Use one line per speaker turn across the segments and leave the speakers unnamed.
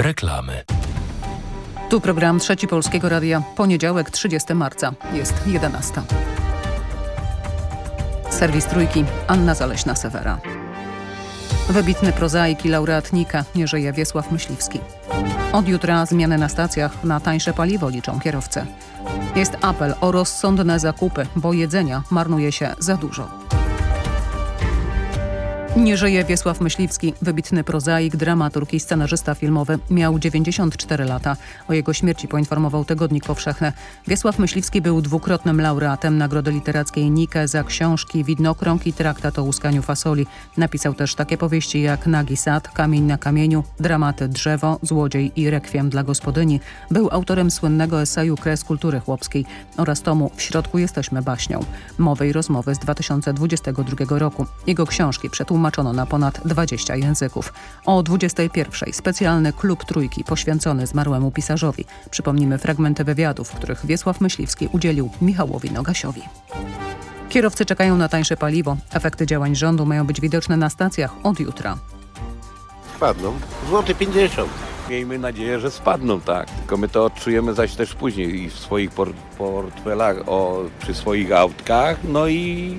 Reklamy.
Tu program Trzeci Polskiego Radia. Poniedziałek, 30 marca. Jest 11. Serwis Trójki. Anna Zaleśna-Sewera. Wybitny prozaik i laureat Nika nie żyje Wiesław Myśliwski. Od jutra zmiany na stacjach na tańsze paliwo liczą kierowcy. Jest apel o rozsądne zakupy, bo jedzenia marnuje się za dużo. Nie żyje Wiesław Myśliwski, wybitny prozaik, dramaturg i scenarzysta filmowy. Miał 94 lata. O jego śmierci poinformował Tygodnik Powszechny. Wiesław Myśliwski był dwukrotnym laureatem Nagrody Literackiej Nike za książki Widnokrąg i traktat o łuskaniu fasoli. Napisał też takie powieści jak Nagi Sad, Kamień na kamieniu, dramaty Drzewo, Złodziej i Rekwiem dla gospodyni. Był autorem słynnego eseju Kres kultury chłopskiej oraz tomu W środku jesteśmy baśnią. Mowy i rozmowy z 2022 roku. Jego książki przetłumaczono przetłumaczono na ponad 20 języków. O 21 specjalny klub Trójki poświęcony zmarłemu pisarzowi. Przypomnimy fragmenty wywiadów, w których Wiesław Myśliwski udzielił Michałowi Nogasiowi. Kierowcy czekają na tańsze paliwo. Efekty działań rządu mają być widoczne na stacjach od jutra.
Spadną. Złoty 50.
Miejmy nadzieję, że spadną, tak. Tylko my to odczujemy zaś też później i w swoich por portfelach, o, przy swoich autkach, no i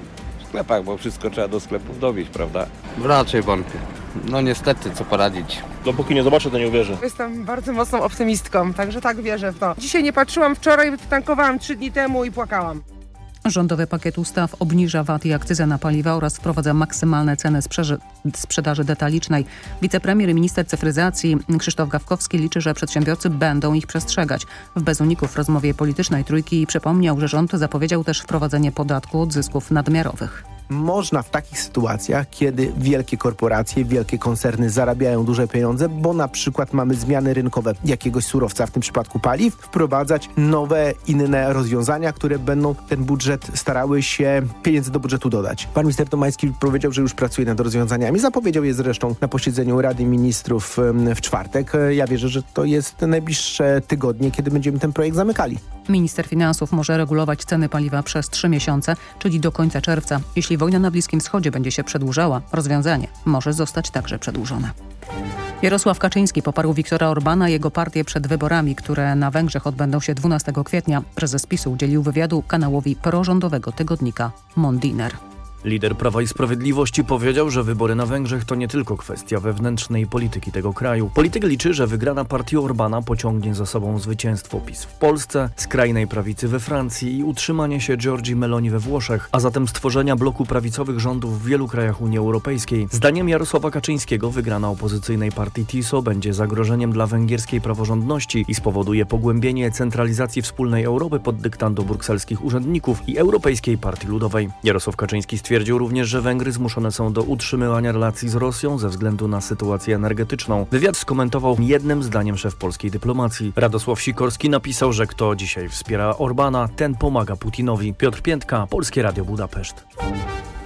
sklepach, bo wszystko trzeba do sklepów dowieść, prawda?
Raczej wątpię. No niestety, co poradzić.
Dopóki nie zobaczę, to nie uwierzę.
Jestem bardzo mocną optymistką, także tak wierzę w to. Dzisiaj nie patrzyłam, wczoraj tankowałam trzy dni temu i płakałam.
Rządowy pakiet ustaw obniża VAT i akcyzę na paliwa oraz wprowadza maksymalne ceny sprzedaży detalicznej. Wicepremier i minister cyfryzacji Krzysztof Gawkowski liczy, że przedsiębiorcy będą ich przestrzegać. W Bezuników rozmowie politycznej Trójki przypomniał, że rząd zapowiedział też wprowadzenie podatku od zysków nadmiarowych
można w takich sytuacjach, kiedy wielkie korporacje, wielkie koncerny zarabiają duże pieniądze, bo na przykład mamy zmiany rynkowe jakiegoś surowca, w tym przypadku paliw, wprowadzać nowe, inne rozwiązania, które będą ten budżet starały się pieniędzy do budżetu dodać. Pan minister Tomański powiedział, że już pracuje nad rozwiązaniami. Zapowiedział je zresztą na posiedzeniu Rady Ministrów w czwartek. Ja wierzę, że to jest najbliższe tygodnie, kiedy będziemy ten projekt zamykali.
Minister Finansów może regulować ceny paliwa przez trzy miesiące, czyli do końca czerwca. Jeśli wojna na Bliskim Wschodzie będzie się przedłużała, rozwiązanie może zostać także przedłużone. Jarosław Kaczyński poparł Viktora Orbana i jego partię przed wyborami, które na Węgrzech odbędą się 12 kwietnia. Prezes PiSu udzielił wywiadu kanałowi prorządowego tygodnika Mondiner.
Lider Prawa i Sprawiedliwości powiedział, że wybory na Węgrzech to nie tylko kwestia wewnętrznej polityki tego kraju. Polityk liczy, że wygrana partii Orbana pociągnie za sobą zwycięstwo PiS w Polsce, skrajnej prawicy we Francji i utrzymanie się Giorgi Meloni we Włoszech, a zatem stworzenia bloku prawicowych rządów w wielu krajach Unii Europejskiej. Zdaniem Jarosława Kaczyńskiego wygrana opozycyjnej partii TISO będzie zagrożeniem dla węgierskiej praworządności i spowoduje pogłębienie centralizacji wspólnej Europy pod dyktando brukselskich urzędników i Europejskiej Partii Ludowej. Jarosław Kaczyński stwierdził, Stwierdził również, że Węgry zmuszone są do utrzymywania relacji z Rosją ze względu na sytuację energetyczną. Wywiad skomentował jednym zdaniem szef polskiej dyplomacji. Radosław Sikorski napisał, że kto dzisiaj wspiera Orbana, ten pomaga Putinowi. Piotr Piętka, Polskie Radio Budapeszt.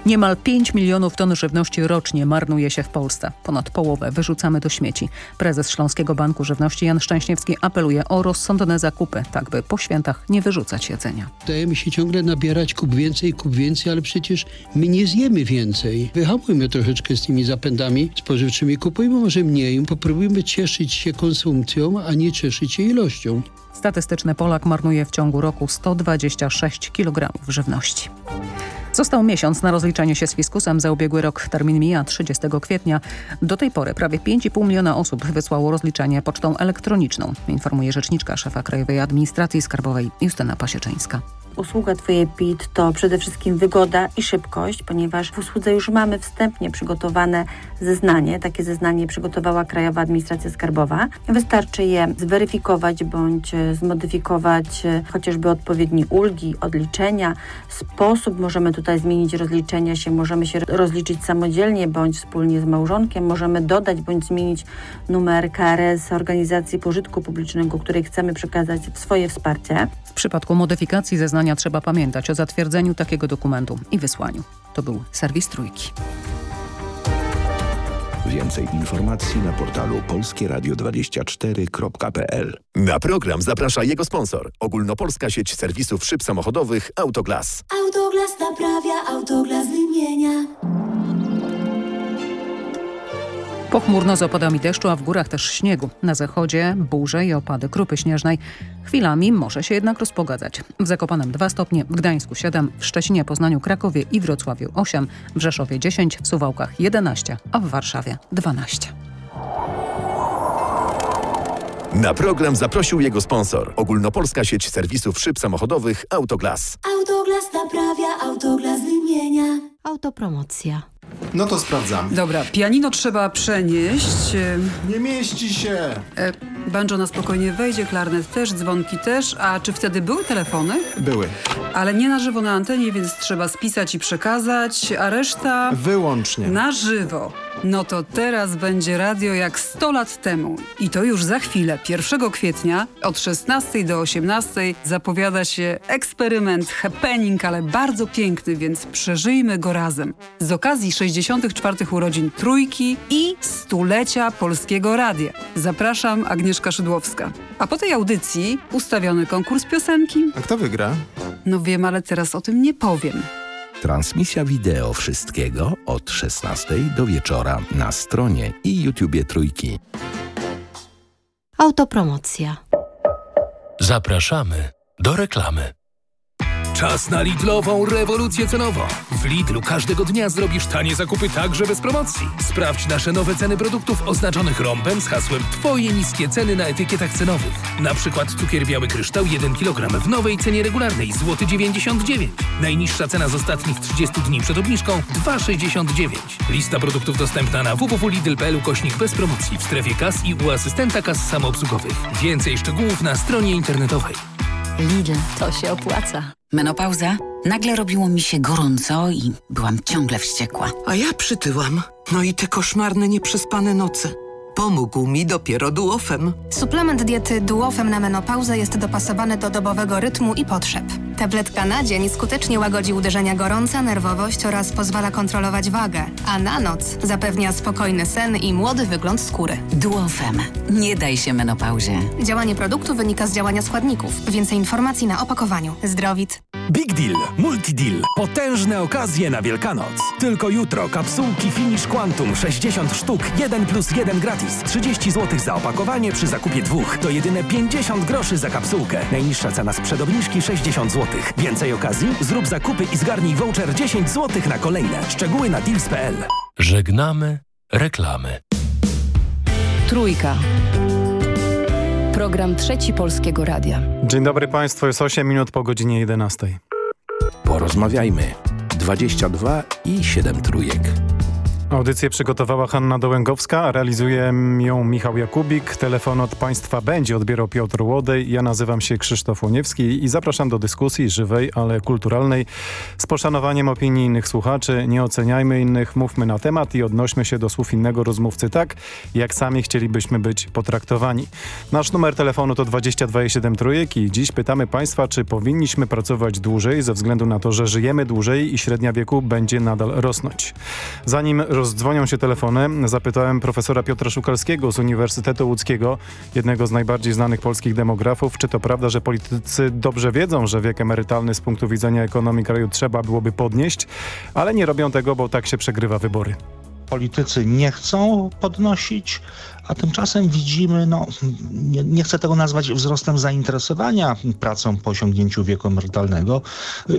Niemal 5 milionów ton żywności rocznie marnuje się w Polsce. Ponad połowę wyrzucamy do śmieci. Prezes Śląskiego Banku Żywności Jan Szczęśniewski apeluje o rozsądne zakupy, tak by po świętach nie wyrzucać jedzenia.
Dajemy się ciągle nabierać kup więcej, kup więcej, ale przecież my nie zjemy więcej. Wyhamujmy troszeczkę z tymi zapędami spożywczymi, kupujmy może mniej, popróbujmy cieszyć się konsumpcją, a nie cieszyć się ilością.
Statystyczny Polak marnuje w ciągu roku 126 kg żywności. Został miesiąc na rozliczenie się z fiskusem za ubiegły rok. Termin mija 30 kwietnia. Do tej pory prawie 5,5 miliona osób wysłało rozliczenie pocztą elektroniczną, informuje rzeczniczka szefa Krajowej Administracji Skarbowej Justyna Pasieczyńska.
Usługa Twoje PIT to przede wszystkim wygoda i szybkość, ponieważ w usłudze już mamy wstępnie przygotowane zeznanie. Takie zeznanie przygotowała Krajowa Administracja Skarbowa. Wystarczy je zweryfikować bądź zmodyfikować chociażby odpowiednie ulgi, odliczenia. Sposób możemy tutaj zmienić rozliczenia się, możemy się rozliczyć samodzielnie bądź wspólnie z małżonkiem. Możemy dodać bądź zmienić numer KRS organizacji pożytku publicznego, której chcemy przekazać swoje wsparcie.
W przypadku modyfikacji zeznania trzeba pamiętać o zatwierdzeniu takiego dokumentu i wysłaniu. To był serwis Trójki.
Więcej informacji na portalu polskieradio24.pl.
Na program zaprasza jego sponsor. Ogólnopolska sieć serwisów szyb samochodowych Autoglas.
Autoglas naprawia, Autoglas wymienia.
Pochmurno z opadami deszczu, a w górach też śniegu. Na zachodzie burze i opady krupy śnieżnej. Chwilami może się jednak rozpogadzać. W Zakopanem 2 stopnie, w Gdańsku 7, w Szczecinie, Poznaniu, Krakowie i Wrocławiu 8, w Rzeszowie 10, w Suwałkach 11, a w Warszawie 12.
Na program zaprosił jego sponsor. Ogólnopolska sieć serwisów szyb samochodowych Autoglas.
Autoglas naprawia, Autoglas wymienia. Autopromocja.
No to sprawdzamy.
Dobra, pianino trzeba przenieść.
Nie mieści się.
E, banjo na spokojnie wejdzie, klarnet też, dzwonki też. A czy wtedy były telefony?
Były.
Ale nie na żywo na antenie, więc trzeba spisać i przekazać, a reszta...
Wyłącznie.
Na żywo. No to teraz będzie radio jak 100 lat temu. I to już za chwilę, 1 kwietnia od 16 do 18 zapowiada się eksperyment, happening, ale bardzo piękny, więc przeżyjmy go razem. Z okazji 64. urodzin Trójki i stulecia Polskiego Radia. Zapraszam, Agnieszka Szydłowska. A po tej audycji ustawiony konkurs piosenki.
A kto wygra?
No wiem, ale teraz o tym nie powiem.
Transmisja wideo wszystkiego od 16 do wieczora na stronie i YouTubie Trójki.
Autopromocja.
Zapraszamy do reklamy. Czas na Lidlową rewolucję cenową. W Lidlu każdego dnia zrobisz tanie zakupy także bez promocji. Sprawdź nasze nowe ceny produktów oznaczonych rąbem z hasłem Twoje niskie ceny na etykietach cenowych. Na przykład cukier biały kryształ 1 kg w nowej cenie regularnej złoty 99. Najniższa cena z ostatnich 30 dni przed obniżką 2,69. Lista produktów dostępna na www.lidl.pl kośnik bez promocji w strefie kas i u asystenta kas samoobsługowych. Więcej szczegółów na stronie internetowej.
Lidl, to się opłaca. Menopauza? Nagle robiło mi się gorąco i byłam ciągle wściekła.
A ja przytyłam. No i te koszmarne, nieprzespane noce. Pomógł mi dopiero duofem.
Suplement diety duofem na menopauzę jest dopasowany do dobowego rytmu i potrzeb. Tabletka na dzień skutecznie łagodzi uderzenia gorąca, nerwowość oraz pozwala kontrolować wagę, a na noc zapewnia spokojny sen i młody wygląd skóry.
Duofem. Nie daj się menopauzie.
Działanie produktu wynika z działania składników. Więcej informacji na opakowaniu. Zdrowit.
Big Deal, Multi Deal. Potężne okazje na Wielkanoc. Tylko jutro kapsułki Finish Quantum 60 sztuk, 1 plus 1 gratis. 30 zł za opakowanie przy zakupie dwóch. To jedyne 50 groszy za kapsułkę. Najniższa cena sprzed obniżki 60 zł. Więcej okazji? Zrób zakupy i zgarnij voucher 10 zł na kolejne. Szczegóły na deals.pl.
Żegnamy reklamy.
Trójka. Program Trzeci Polskiego Radia.
Dzień dobry Państwu, jest 8 minut po godzinie 11.
Porozmawiajmy. 22 i 7 trójek.
Audycję przygotowała Hanna Dołęgowska, realizuje ją Michał Jakubik. Telefon od Państwa będzie odbierał Piotr Łodej. Ja nazywam się Krzysztof Łoniewski i zapraszam do dyskusji żywej, ale kulturalnej. Z poszanowaniem opinii innych słuchaczy. Nie oceniajmy innych, mówmy na temat i odnośmy się do słów innego rozmówcy tak, jak sami chcielibyśmy być potraktowani. Nasz numer telefonu to 22,7 trójek i dziś pytamy Państwa, czy powinniśmy pracować dłużej ze względu na to, że żyjemy dłużej i średnia wieku będzie nadal rosnąć. Zanim rozdzwonią się telefony, zapytałem profesora Piotra Szukalskiego z Uniwersytetu Łódzkiego, jednego z najbardziej znanych polskich demografów, czy to prawda, że politycy dobrze wiedzą, że wiek emerytalny z punktu widzenia ekonomii kraju trzeba byłoby podnieść, ale nie robią tego, bo tak się przegrywa wybory.
Politycy nie chcą podnosić, a tymczasem widzimy, no nie, nie, chcę tego nazwać wzrostem zainteresowania pracą po osiągnięciu wieku emerytalnego,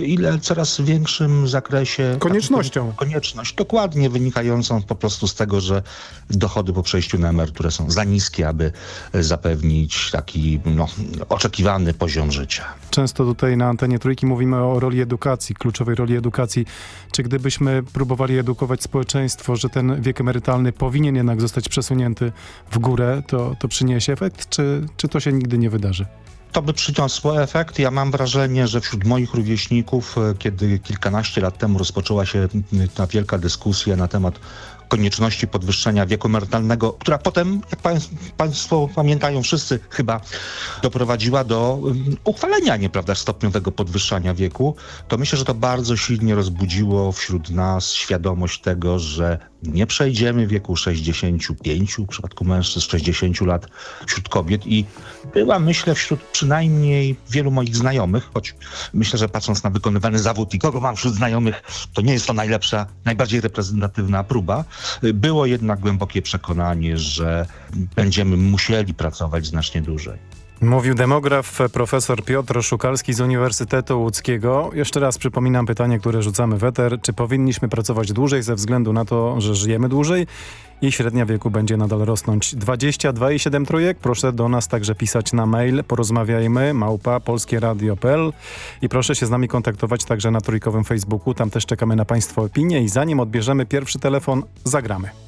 ile coraz większym zakresie...
Koniecznością.
Konieczność, dokładnie wynikającą po prostu z tego, że dochody po przejściu na emeryturę są za niskie, aby zapewnić taki no, oczekiwany poziom życia.
Często tutaj na antenie Trójki mówimy o roli edukacji, kluczowej roli edukacji. Czy gdybyśmy próbowali edukować społeczeństwo, że ten wiek emerytalny powinien jednak zostać przesunięty w górę, to, to przyniesie efekt, czy, czy to się nigdy nie wydarzy?
To by przyniosło efekt. Ja mam wrażenie, że wśród moich rówieśników, kiedy kilkanaście lat temu rozpoczęła się ta wielka dyskusja na temat konieczności podwyższenia wieku emerytalnego, która potem, jak Państwo pamiętają wszyscy chyba, doprowadziła do uchwalenia nieprawda, stopniowego podwyższania wieku, to myślę, że to bardzo silnie rozbudziło wśród nas świadomość tego, że nie przejdziemy wieku 65, w przypadku mężczyzn 60 lat wśród kobiet i była myślę wśród przynajmniej wielu moich znajomych, choć myślę, że patrząc na wykonywany zawód i kogo mam wśród znajomych, to nie jest to najlepsza, najbardziej reprezentatywna próba. Było jednak głębokie przekonanie, że będziemy musieli pracować znacznie dłużej.
Mówił demograf profesor Piotr Szukalski z Uniwersytetu Łódzkiego. Jeszcze raz przypominam pytanie, które rzucamy w eter. Czy powinniśmy pracować dłużej ze względu na to, że żyjemy dłużej i średnia wieku będzie nadal rosnąć? 22,7 trójek. Proszę do nas także pisać na mail. Porozmawiajmy małpa polskieradio.pl i proszę się z nami kontaktować także na trójkowym Facebooku. Tam też czekamy na Państwa opinie i zanim odbierzemy pierwszy telefon, zagramy.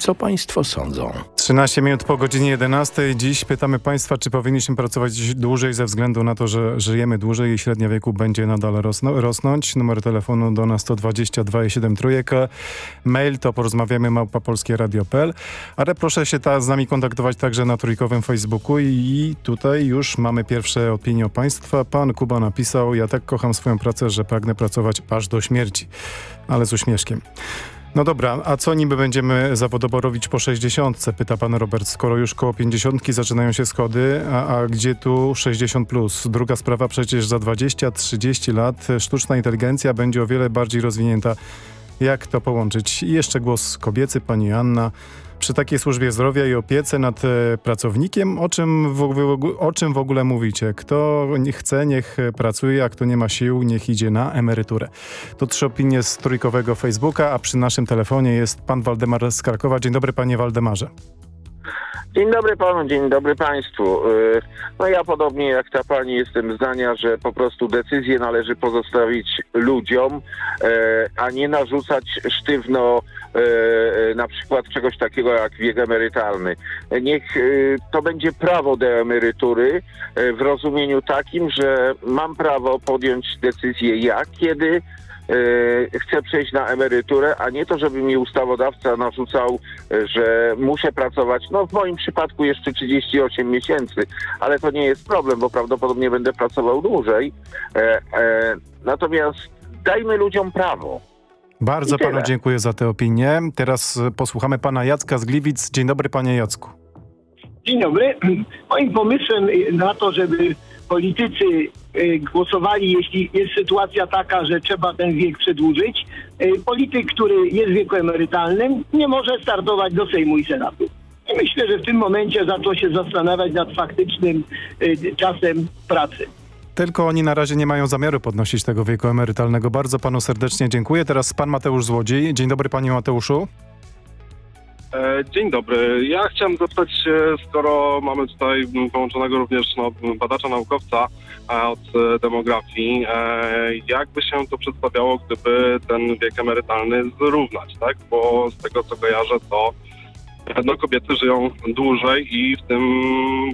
Co Państwo sądzą?
13 minut po godzinie 11. Dziś pytamy Państwa, czy powinniśmy pracować dłużej ze względu na to, że żyjemy dłużej i średnia wieku będzie nadal rosno rosnąć. Numer telefonu do nas to 22,7 trójeka. Mail to porozmawiamy małpapolskieradio.pl. Ale proszę się ta, z nami kontaktować także na trójkowym Facebooku i tutaj już mamy pierwsze opinie o Państwa. Pan Kuba napisał, ja tak kocham swoją pracę, że pragnę pracować aż do śmierci. Ale z uśmieszkiem. No dobra, a co niby będziemy zawodowo robić po 60? Pyta pan Robert, skoro już koło 50 zaczynają się schody, a, a gdzie tu 60 plus? Druga sprawa, przecież za 20-30 lat sztuczna inteligencja będzie o wiele bardziej rozwinięta. Jak to połączyć? I jeszcze głos kobiecy, pani Anna przy takiej służbie zdrowia i opiece nad e, pracownikiem, o czym, w, o czym w ogóle mówicie? Kto nie chce, niech pracuje, a kto nie ma sił, niech idzie na emeryturę. To trzy opinie z trójkowego Facebooka, a przy naszym telefonie jest pan Waldemar z Krakowa. Dzień dobry panie Waldemarze.
Dzień dobry panu, dzień dobry państwu. Y, no ja podobnie jak ta pani jestem zdania, że po prostu decyzje należy pozostawić ludziom, y, a nie narzucać sztywno y, na przykład czegoś takiego jak wiek emerytalny. Niech to będzie prawo do emerytury w rozumieniu takim, że mam prawo podjąć decyzję jak, kiedy, chcę przejść na emeryturę, a nie to, żeby mi ustawodawca narzucał, e, że muszę pracować, no w moim przypadku jeszcze 38 miesięcy, ale to nie jest problem, bo prawdopodobnie będę pracował dłużej. E, natomiast dajmy ludziom prawo.
Bardzo panu dziękuję za tę opinię. Teraz posłuchamy pana Jacka z Gliwic. Dzień dobry panie Jacku.
Dzień dobry. Moim pomysłem na to, żeby politycy y, głosowali, jeśli jest sytuacja taka, że trzeba ten wiek przedłużyć, y, polityk, który jest w wieku emerytalnym, nie może startować do Sejmu i Senatu. I myślę, że w tym momencie zaczął się zastanawiać nad faktycznym y, czasem pracy.
Tylko oni na razie nie mają zamiaru podnosić tego wieku emerytalnego. Bardzo panu serdecznie dziękuję. Teraz pan Mateusz Złodziej. Dzień dobry panie Mateuszu.
E, Dzień dobry. Ja chciałem zapytać skoro mamy tutaj połączonego również no, badacza naukowca od e, demografii, e, jak by się to przedstawiało, gdyby ten wiek emerytalny zrównać, tak? Bo z tego co kojarzę, to no, kobiety żyją dłużej i w tym,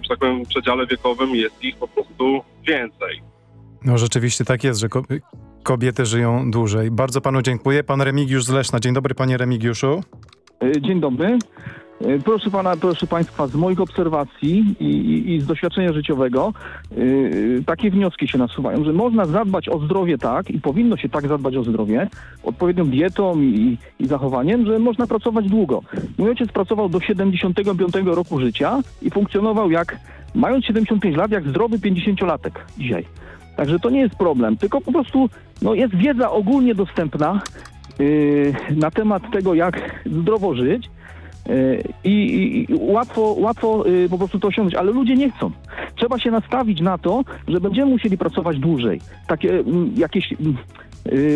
że tak powiem, przedziale wiekowym jest ich po prostu więcej.
No rzeczywiście tak jest, że ko kobiety żyją dłużej. Bardzo panu dziękuję. Pan Remigiusz z Leszna. Dzień dobry panie Remigiuszu.
E, Dzień dobry. E, Proszę pana, proszę państwa, z moich obserwacji i, i, i z doświadczenia życiowego yy, takie wnioski się nasuwają, że można zadbać o zdrowie tak i powinno się tak zadbać o zdrowie, odpowiednią dietą i, i zachowaniem, że można pracować długo. Mój ojciec pracował do 75 roku życia i funkcjonował jak, mając 75 lat, jak zdrowy 50-latek dzisiaj. Także to nie jest problem, tylko po prostu no, jest wiedza ogólnie dostępna na temat tego, jak zdrowo żyć. Yy, I, i, łatwo, łatwo yy, po prostu to osiągnąć, ale ludzie nie chcą. Trzeba się nastawić na to, że będziemy musieli pracować dłużej. Takie jakieś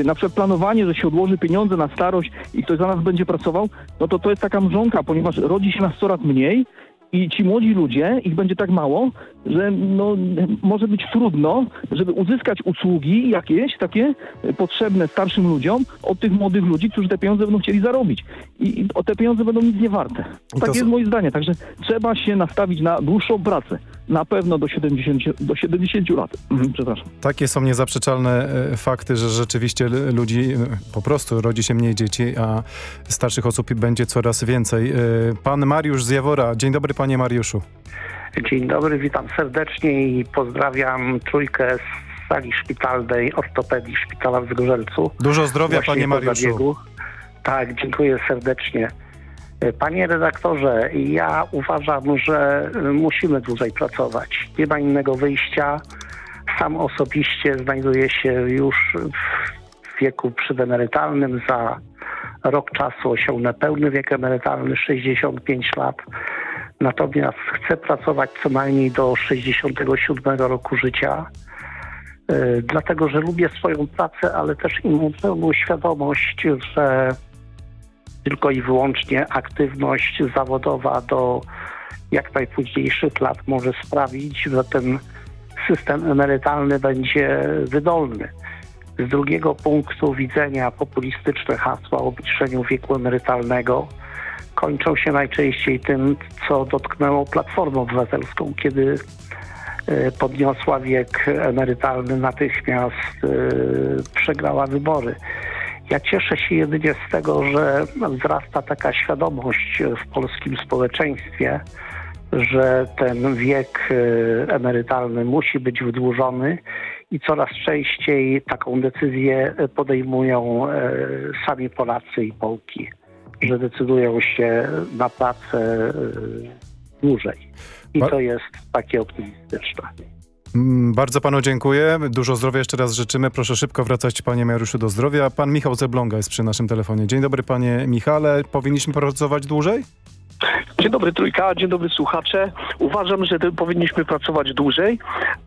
na przykład planowanie, że się odłoży pieniądze na starość i ktoś za nas będzie pracował, no to to jest taka mrzonka, ponieważ rodzi się nas coraz mniej i ci młodzi ludzie, ich będzie tak mało, że no, może być trudno, żeby uzyskać usługi jakieś takie potrzebne starszym ludziom od tych młodych ludzi, którzy te pieniądze będą chcieli zarobić. I, i te pieniądze będą nic nie warte. Tak jest moje zdanie. Także trzeba się nastawić na dłuższą pracę. Na pewno do 70, do 70 lat. Mhm, Przepraszam.
Takie są niezaprzeczalne e, fakty, że rzeczywiście ludzi e, po prostu rodzi się mniej dzieci, a starszych osób będzie coraz więcej. E, Pan Mariusz z Jawora. Dzień dobry panie Mariuszu.
Dzień dobry, witam serdecznie i pozdrawiam trójkę z sali szpitalnej ortopedii Szpitala w Zgorzelcu.
Dużo zdrowia
Właśnie
panie Mariuszu.
Tak, dziękuję serdecznie. Panie redaktorze, ja uważam, że musimy dłużej pracować. Nie ma innego wyjścia. Sam osobiście znajduję się już w wieku przedemerytalnym. Za rok czasu osiągnę pełny wiek emerytalny, 65 lat. Natomiast chcę pracować co najmniej do 67 roku życia. Yy, Dlatego, że lubię swoją pracę, ale też i mam pełną świadomość, że tylko i wyłącznie aktywność zawodowa do jak najpóźniejszych lat może sprawić, że ten system emerytalny będzie wydolny. Z drugiego punktu widzenia populistyczne hasła o obniżeniu wieku emerytalnego kończą się najczęściej tym, co dotknęło Platformę Obywatelską, kiedy e, podniosła wiek emerytalny, natychmiast e, przegrała wybory. Ja cieszę się jedynie z tego, że wzrasta taka świadomość w polskim społeczeństwie, że ten wiek e, emerytalny musi być wydłużony i coraz częściej taką decyzję podejmują e, sami Polacy i Polki, że decydują się na pracę e, dłużej. I to jest takie optymistyczne.
Mm, Bardzo panu dziękuję. Dużo zdrowia jeszcze raz życzymy. Proszę szybko wracać panie Mariuszu do zdrowia. Pan Michał Zeblonga jest przy naszym telefonie. Dzień dobry panie Michale. Powinniśmy pracować dłużej?
Dzień dobry Trójka, dzień dobry słuchacze. Uważam, że powinniśmy pracować dłużej,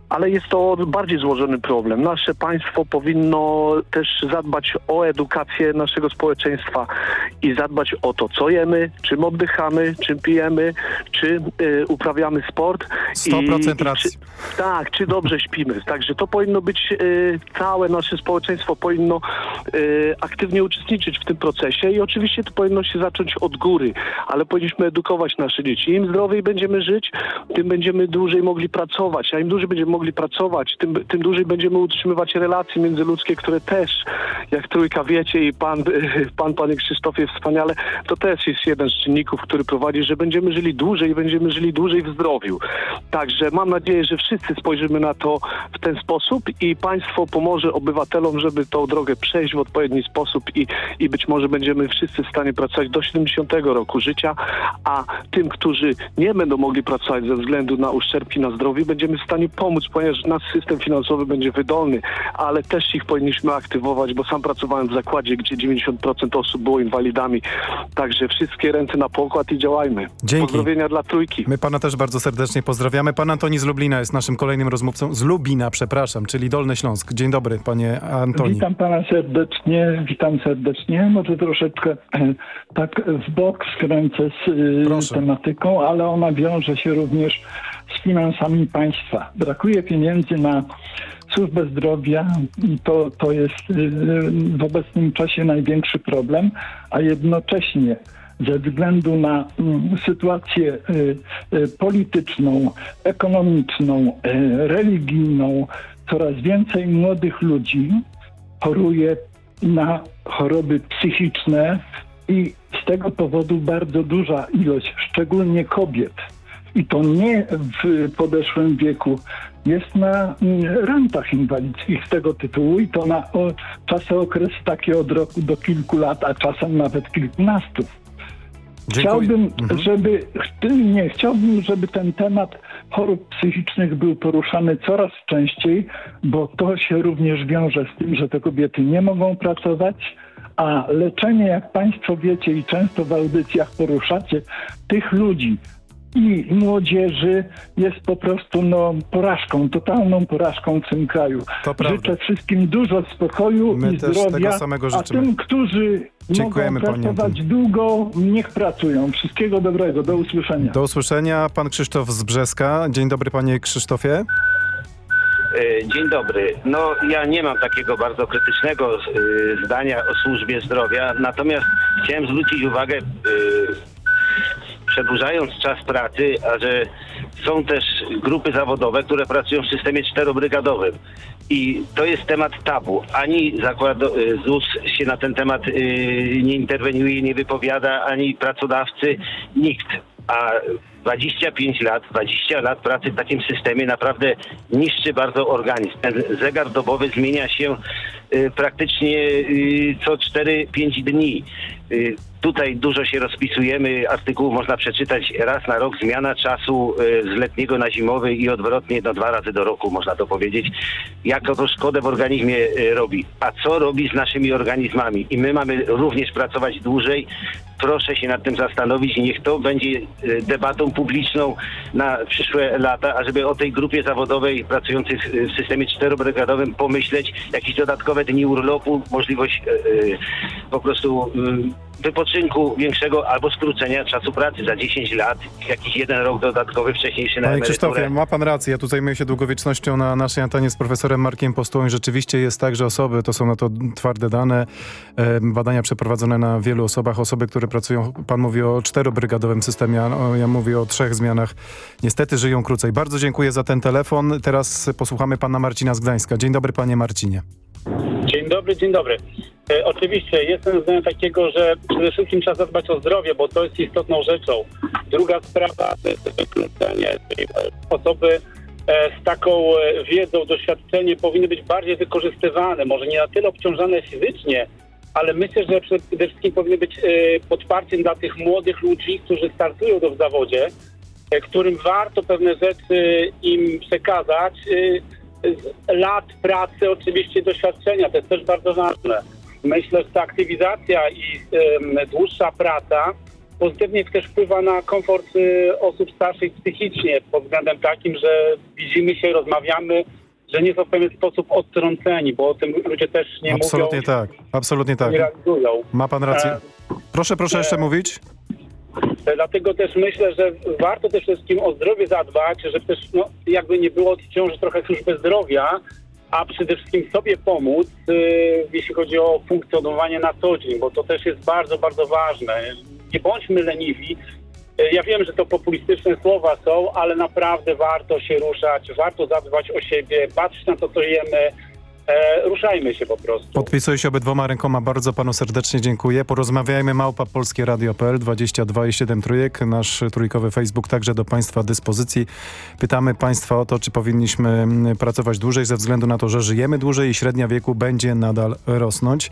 ale jest to bardziej złożony problem. Nasze państwo powinno też zadbać o edukację naszego społeczeństwa i zadbać o to, co jemy, czym oddychamy, czym pijemy, czy y, uprawiamy sport.
100%
I-
racji.
I czy, tak, czy dobrze śpimy. Także to powinno być, y, całe nasze społeczeństwo powinno y, aktywnie uczestniczyć w tym procesie i oczywiście to powinno się zacząć od góry, ale powinniśmy edukować nasze dzieci. Im zdrowiej będziemy żyć, tym będziemy dłużej mogli pracować, a im dłużej będziemy mogli pracować, tym, tym dłużej będziemy utrzymywać relacje międzyludzkie, które też jak trójka wiecie i pan, pan panie Krzysztofie wspaniale, to też jest jeden z czynników, który prowadzi, że będziemy żyli dłużej i będziemy żyli dłużej w zdrowiu. Także mam nadzieję, że wszyscy spojrzymy na to w ten sposób i państwo pomoże obywatelom, żeby tą drogę przejść w odpowiedni sposób i, i być może będziemy wszyscy w stanie pracować do 70 roku życia, a tym, którzy nie będą mogli pracować ze względu na uszczerbki na zdrowiu, będziemy w stanie pomóc, ponieważ nasz system finansowy będzie wydolny, ale też ich powinniśmy aktywować, bo sam pracowałem w zakładzie, gdzie 90% osób było inwalidami. Także wszystkie ręce na pokład i działajmy.
Dzięki.
Pozdrowienia dla trójki.
My pana też bardzo serdecznie pozdrawiamy. Pan Antoni z Lublina jest naszym kolejnym rozmówcą. Z Lubina, przepraszam, czyli Dolny Śląsk. Dzień dobry, panie Antoni.
Witam pana serdecznie, witam serdecznie. Może troszeczkę tak w bok skręcę z
Proszę.
tematyką, ale ona wiąże się również z finansami państwa. Brakuje pieniędzy na służbę zdrowia i to, to jest y, w obecnym czasie największy problem, a jednocześnie ze względu na mm, sytuację y, y, polityczną, ekonomiczną, y, religijną, coraz więcej młodych ludzi choruje na choroby psychiczne i z tego powodu bardzo duża ilość, szczególnie kobiet, i to nie w podeszłym wieku, jest na mm, rentach inwalidzkich z tego tytułu i to na o, czasy okres takie od roku do kilku lat, a czasem nawet kilkunastu. Chciałbym, żeby nie, chciałbym, żeby ten temat chorób psychicznych był poruszany coraz częściej, bo to się również wiąże z tym, że te kobiety nie mogą pracować, a leczenie, jak Państwo wiecie i często w audycjach poruszacie, tych ludzi i młodzieży jest po prostu no, porażką, totalną porażką w tym kraju.
To prawda.
Życzę wszystkim dużo spokoju
My
i
też
zdrowia,
tego samego
a tym, którzy
Dziękujemy,
mogą
panie
pracować
Antoni.
długo, niech pracują. Wszystkiego dobrego, do usłyszenia.
Do usłyszenia. Pan Krzysztof z Brzeska. Dzień dobry, panie Krzysztofie.
E, Dzień dobry. No ja nie mam takiego bardzo krytycznego e, zdania o służbie zdrowia, natomiast chciałem zwrócić uwagę, e, przedłużając czas pracy, a że są też grupy zawodowe, które pracują w systemie czterobrygadowym. I to jest temat tabu. Ani zakład ZUS się na ten temat nie interweniuje, nie wypowiada, ani pracodawcy, nikt. A 25 lat, 20 lat pracy w takim systemie naprawdę niszczy bardzo organizm. Ten zegar dobowy zmienia się praktycznie y, co 4-5 dni. Y, Tutaj dużo się rozpisujemy, artykułów można przeczytać raz na rok, zmiana czasu y, z letniego na zimowy i odwrotnie, no dwa razy do roku można to powiedzieć, jaką to szkodę w organizmie y, robi. A co robi z naszymi organizmami? I my mamy również pracować dłużej. Proszę się nad tym zastanowić niech to będzie y, debatą publiczną na przyszłe lata, ażeby o tej grupie zawodowej pracujących y, w systemie czterobrygadowym pomyśleć, jakieś dodatkowe dni urlopu, możliwość y, y, po prostu y, wypoczynku większego albo skrócenia czasu pracy za 10 lat, jakiś jeden rok dodatkowy wcześniejszy na
Panie
emeryturę.
Krzysztofie, ma pan rację. Ja tu zajmuję się długowiecznością na naszej antenie z profesorem Markiem Postułą i rzeczywiście jest tak, że osoby, to są na to twarde dane, e, badania przeprowadzone na wielu osobach, osoby, które pracują, pan mówi o czterobrygadowym systemie, a o- ja mówię o trzech zmianach, niestety żyją krócej. Bardzo dziękuję za ten telefon. Teraz posłuchamy pana Marcina z Gdańska. Dzień dobry, panie Marcinie.
Dzień dobry, dzień dobry. E, oczywiście jestem zdania takiego, że przede wszystkim trzeba zadbać o zdrowie, bo to jest istotną rzeczą. Druga sprawa to jest wykluczenie, osoby e, z taką e, wiedzą, doświadczeniem powinny być bardziej wykorzystywane, może nie na tyle obciążane fizycznie, ale myślę, że przede wszystkim powinny być e, podparciem dla tych młodych ludzi, którzy startują w zawodzie, e, którym warto pewne rzeczy im przekazać. Lat pracy, oczywiście doświadczenia, to jest też bardzo ważne. Myślę, że ta aktywizacja i dłuższa praca pozytywnie też wpływa na komfort y, osób starszych psychicznie, pod względem takim, że widzimy się, rozmawiamy, że nie są w pewien sposób odtrąceni, bo o tym ludzie też nie
Absolutnie
mówią,
tak, absolutnie tak.
nie.
Ma pan rację.
E,
Proszę, proszę jeszcze
e,
mówić.
Dlatego też myślę, że warto też wszystkim o zdrowie zadbać, żeby też no, jakby nie było odciążyć trochę służbę zdrowia, a przede wszystkim sobie pomóc, y, jeśli chodzi o funkcjonowanie na co dzień, bo to też jest bardzo, bardzo ważne. Nie bądźmy leniwi. Y, Ja wiem, że to populistyczne słowa są, ale naprawdę warto się ruszać, warto zadbać o siebie, patrzeć na to, co jemy, e, ruszajmy się po prostu.
Podpisuję się obydwoma rękoma. Bardzo panu serdecznie dziękuję. Porozmawiajmy małpa polskie radio.pl 22 i 7 trójek. Nasz trójkowy Facebook także do państwa dyspozycji. Pytamy państwa o to, czy powinniśmy mm, pracować dłużej ze względu na to, że żyjemy dłużej i średnia wieku będzie nadal rosnąć.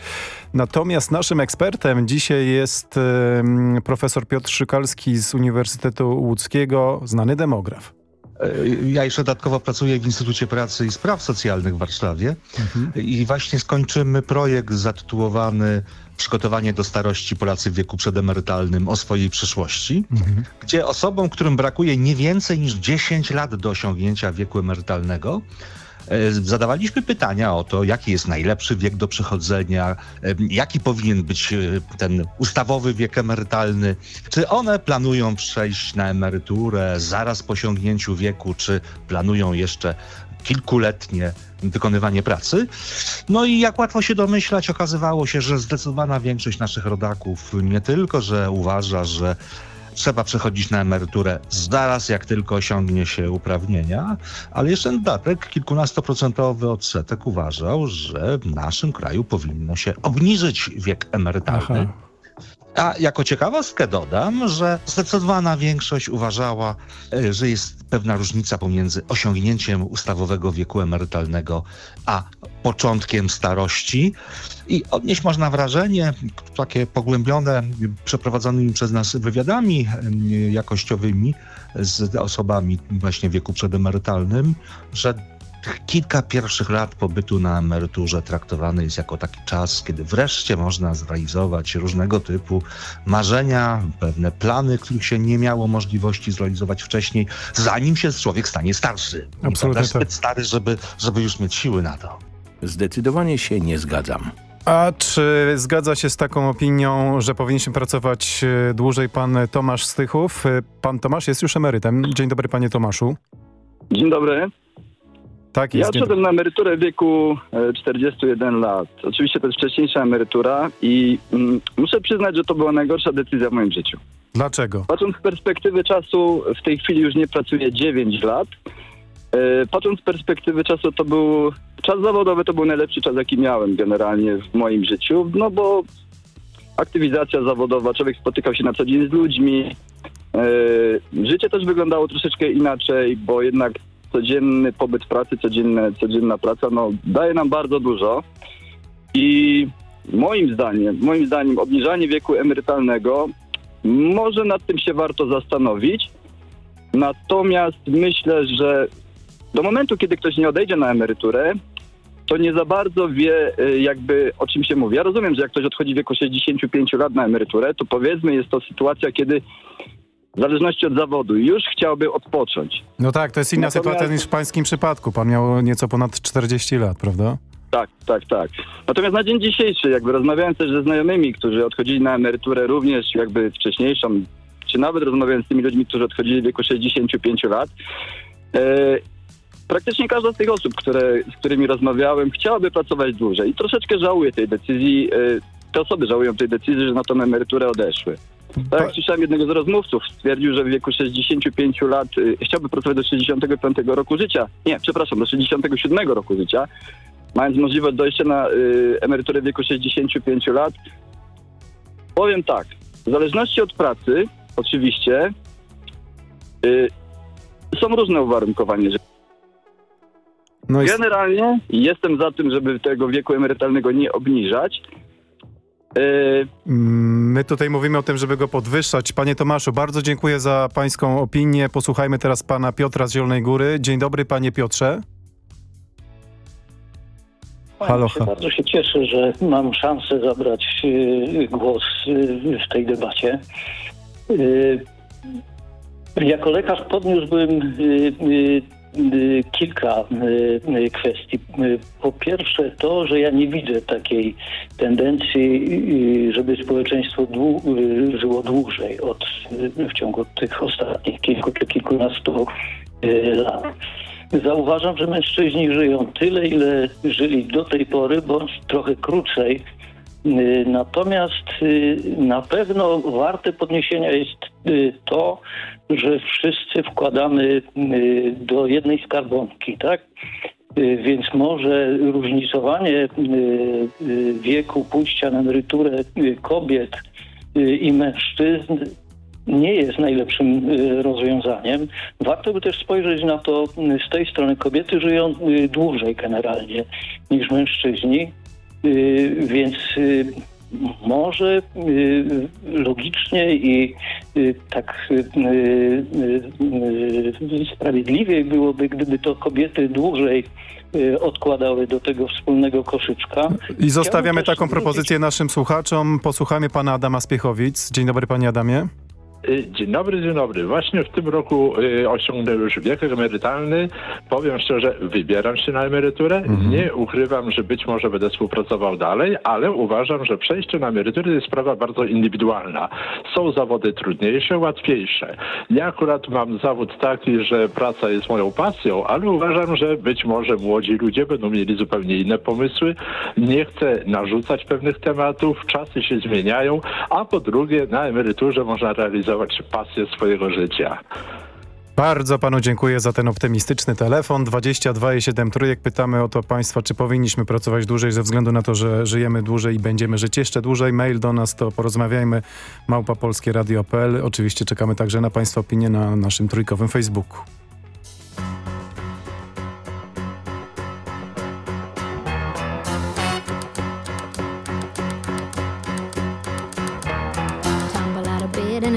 Natomiast naszym ekspertem dzisiaj jest profesor Piotr Szykalski z Uniwersytetu Łódzkiego, znany demograf.
Ja jeszcze dodatkowo pracuję w Instytucie Pracy i Spraw Socjalnych w Warszawie mhm. i właśnie skończymy projekt zatytułowany Przygotowanie do starości Polacy w wieku przedemerytalnym o swojej przyszłości, mhm. gdzie osobom, którym brakuje nie więcej niż 10 lat do osiągnięcia wieku emerytalnego, E, zadawaliśmy pytania o to, jaki jest najlepszy wiek do przechodzenia, e, jaki powinien być e, ten ustawowy wiek emerytalny, czy one planują przejść na emeryturę zaraz po osiągnięciu wieku, czy planują jeszcze kilkuletnie wykonywanie pracy. No i jak łatwo się domyślać, okazywało się, że zdecydowana większość naszych rodaków nie tylko, że uważa, że trzeba przechodzić na emeryturę zaraz, jak tylko osiągnie się uprawnienia, ale jeszcze dodatek, kilkunastoprocentowy odsetek uważał, że w naszym kraju powinno się obniżyć wiek emerytalny. Aha. A jako ciekawostkę dodam, że zdecydowana większość uważała, e, że jest pewna różnica pomiędzy osiągnięciem ustawowego wieku emerytalnego a początkiem starości. I odnieść można wrażenie, takie pogłębione, przeprowadzonymi przez nas wywiadami jakościowymi z osobami właśnie wieku przedemerytalnym, że kilka pierwszych lat pobytu na emeryturze traktowany jest jako taki czas, kiedy wreszcie można zrealizować różnego typu marzenia, pewne plany, których się nie miało możliwości zrealizować wcześniej, zanim się człowiek stanie starszy.
Absolutnie
tak. zbyt stary, żeby, żeby już mieć siły na to.
Zdecydowanie się nie zgadzam.
A czy zgadza się z taką opinią, że powinniśmy pracować e, dłużej pan Tomasz Stychów? E, pan Tomasz jest już emerytem. Dzień dobry panie Tomaszu.
Dzień dobry.
Tak
jest. Ja odszedłem na emeryturę w wieku 41 e, lat. Oczywiście to jest wcześniejsza emerytura i mm, muszę przyznać, że to była najgorsza decyzja w moim życiu.
Dlaczego?
Patrząc z perspektywy czasu, w tej chwili już nie pracuję 9 lat. E, patrząc z perspektywy czasu, to był czas zawodowy, to był najlepszy czas, jaki miałem generalnie w moim życiu, no bo aktywizacja zawodowa, człowiek spotykał się na co dzień z ludźmi. E, życie też wyglądało troszeczkę inaczej, bo jednak codzienny pobyt pracy, codzienne, codzienna praca, no, daje nam bardzo dużo. I moim zdaniem, moim zdaniem obniżanie wieku emerytalnego może nad tym się warto zastanowić. Natomiast myślę, że do momentu, kiedy ktoś nie odejdzie na emeryturę, to nie za bardzo wie y, jakby o czym się mówi. Ja rozumiem, że jak ktoś odchodzi w wieku 65 lat na emeryturę, to powiedzmy jest to sytuacja, kiedy w zależności od zawodu, już chciałby odpocząć.
No tak, to jest inna Natomiast... sytuacja niż w pańskim przypadku. Pan miał nieco ponad 40 lat, prawda?
Tak, tak, tak. Natomiast na dzień dzisiejszy, jakby rozmawiałem też ze znajomymi, którzy odchodzili na emeryturę również jakby wcześniejszą, czy nawet rozmawiałem z tymi ludźmi, którzy odchodzili w wieku 65 lat, e, praktycznie każda z tych osób, które, z którymi rozmawiałem, chciałaby pracować dłużej i troszeczkę żałuje tej decyzji. E, te osoby żałują tej decyzji, że na tą emeryturę odeszły. Tak jak słyszałem jednego z rozmówców, stwierdził, że w wieku 65 lat y, chciałby pracować do 65 roku życia. Nie, przepraszam, do 67 roku życia, mając możliwość dojścia na y, emeryturę w wieku 65 lat. Powiem tak, w zależności od pracy, oczywiście, y, są różne uwarunkowania. No Generalnie jestem za tym, żeby tego wieku emerytalnego nie obniżać,
My tutaj mówimy o tym, żeby go podwyższać. Panie Tomaszu, bardzo dziękuję za pańską opinię. Posłuchajmy teraz pana Piotra z Zielonej Góry. Dzień dobry, panie Piotrze.
Halo, halo. Bardzo się cieszę, że mam szansę zabrać y, głos y, w tej debacie. Jako lekarz podniósłbym kilka y, y, kwestii. Po pierwsze to, że ja nie widzę takiej tendencji, żeby społeczeństwo dłu żyło dłużej od, w ciągu tych ostatnich kilku czy kilkunastu lat. Zauważam, że mężczyźni żyją tyle, ile żyli do tej pory, bądź trochę krócej Y, natomiast y, na pewno warte podniesienia jest y, to, że wszyscy wkładamy do jednej skarbonki, tak? Y, Więc może różnicowanie y, y, wieku pójścia na emeryturę y, kobiet y, i mężczyzn nie jest najlepszym y, rozwiązaniem. Warto by też spojrzeć na to y, z tej strony. Kobiety żyją y, dłużej generalnie niż mężczyźni, y, więc y, może y, logicznie i y, tak y, sprawiedliwiej byłoby, gdyby to kobiety dłużej odkładały do tego wspólnego koszyczka.
I zostawiamy taką propozycję naszym słuchaczom. Posłuchamy pana Adama Spiechowic. Dzień dobry panie Adamie.
Y, Dzień dobry, dzień dobry. Właśnie w tym roku y, osiągnę już wiek emerytalny. Powiem szczerze, wybieram się na emeryturę. Nie ukrywam, że być może będę współpracował dalej, ale uważam, że przejście na emeryturę to jest sprawa bardzo indywidualna. Są zawody trudniejsze, łatwiejsze. Ja akurat mam zawód taki, że praca jest moją pasją, ale uważam, że być może młodzi ludzie będą mieli zupełnie inne pomysły. Nie chcę narzucać pewnych tematów, czasy się zmieniają, a po drugie na emeryturze można realizować pasję swojego życia.
Bardzo panu dziękuję za ten optymistyczny telefon. 22,7 trójek. Pytamy o to państwa, czy powinniśmy pracować dłużej ze względu na to, że żyjemy dłużej i będziemy żyć jeszcze dłużej. Mail do nas to porozmawiajmy małpapolskieradio.pl. Oczywiście czekamy także na państwa opinie na naszym trójkowym Facebooku.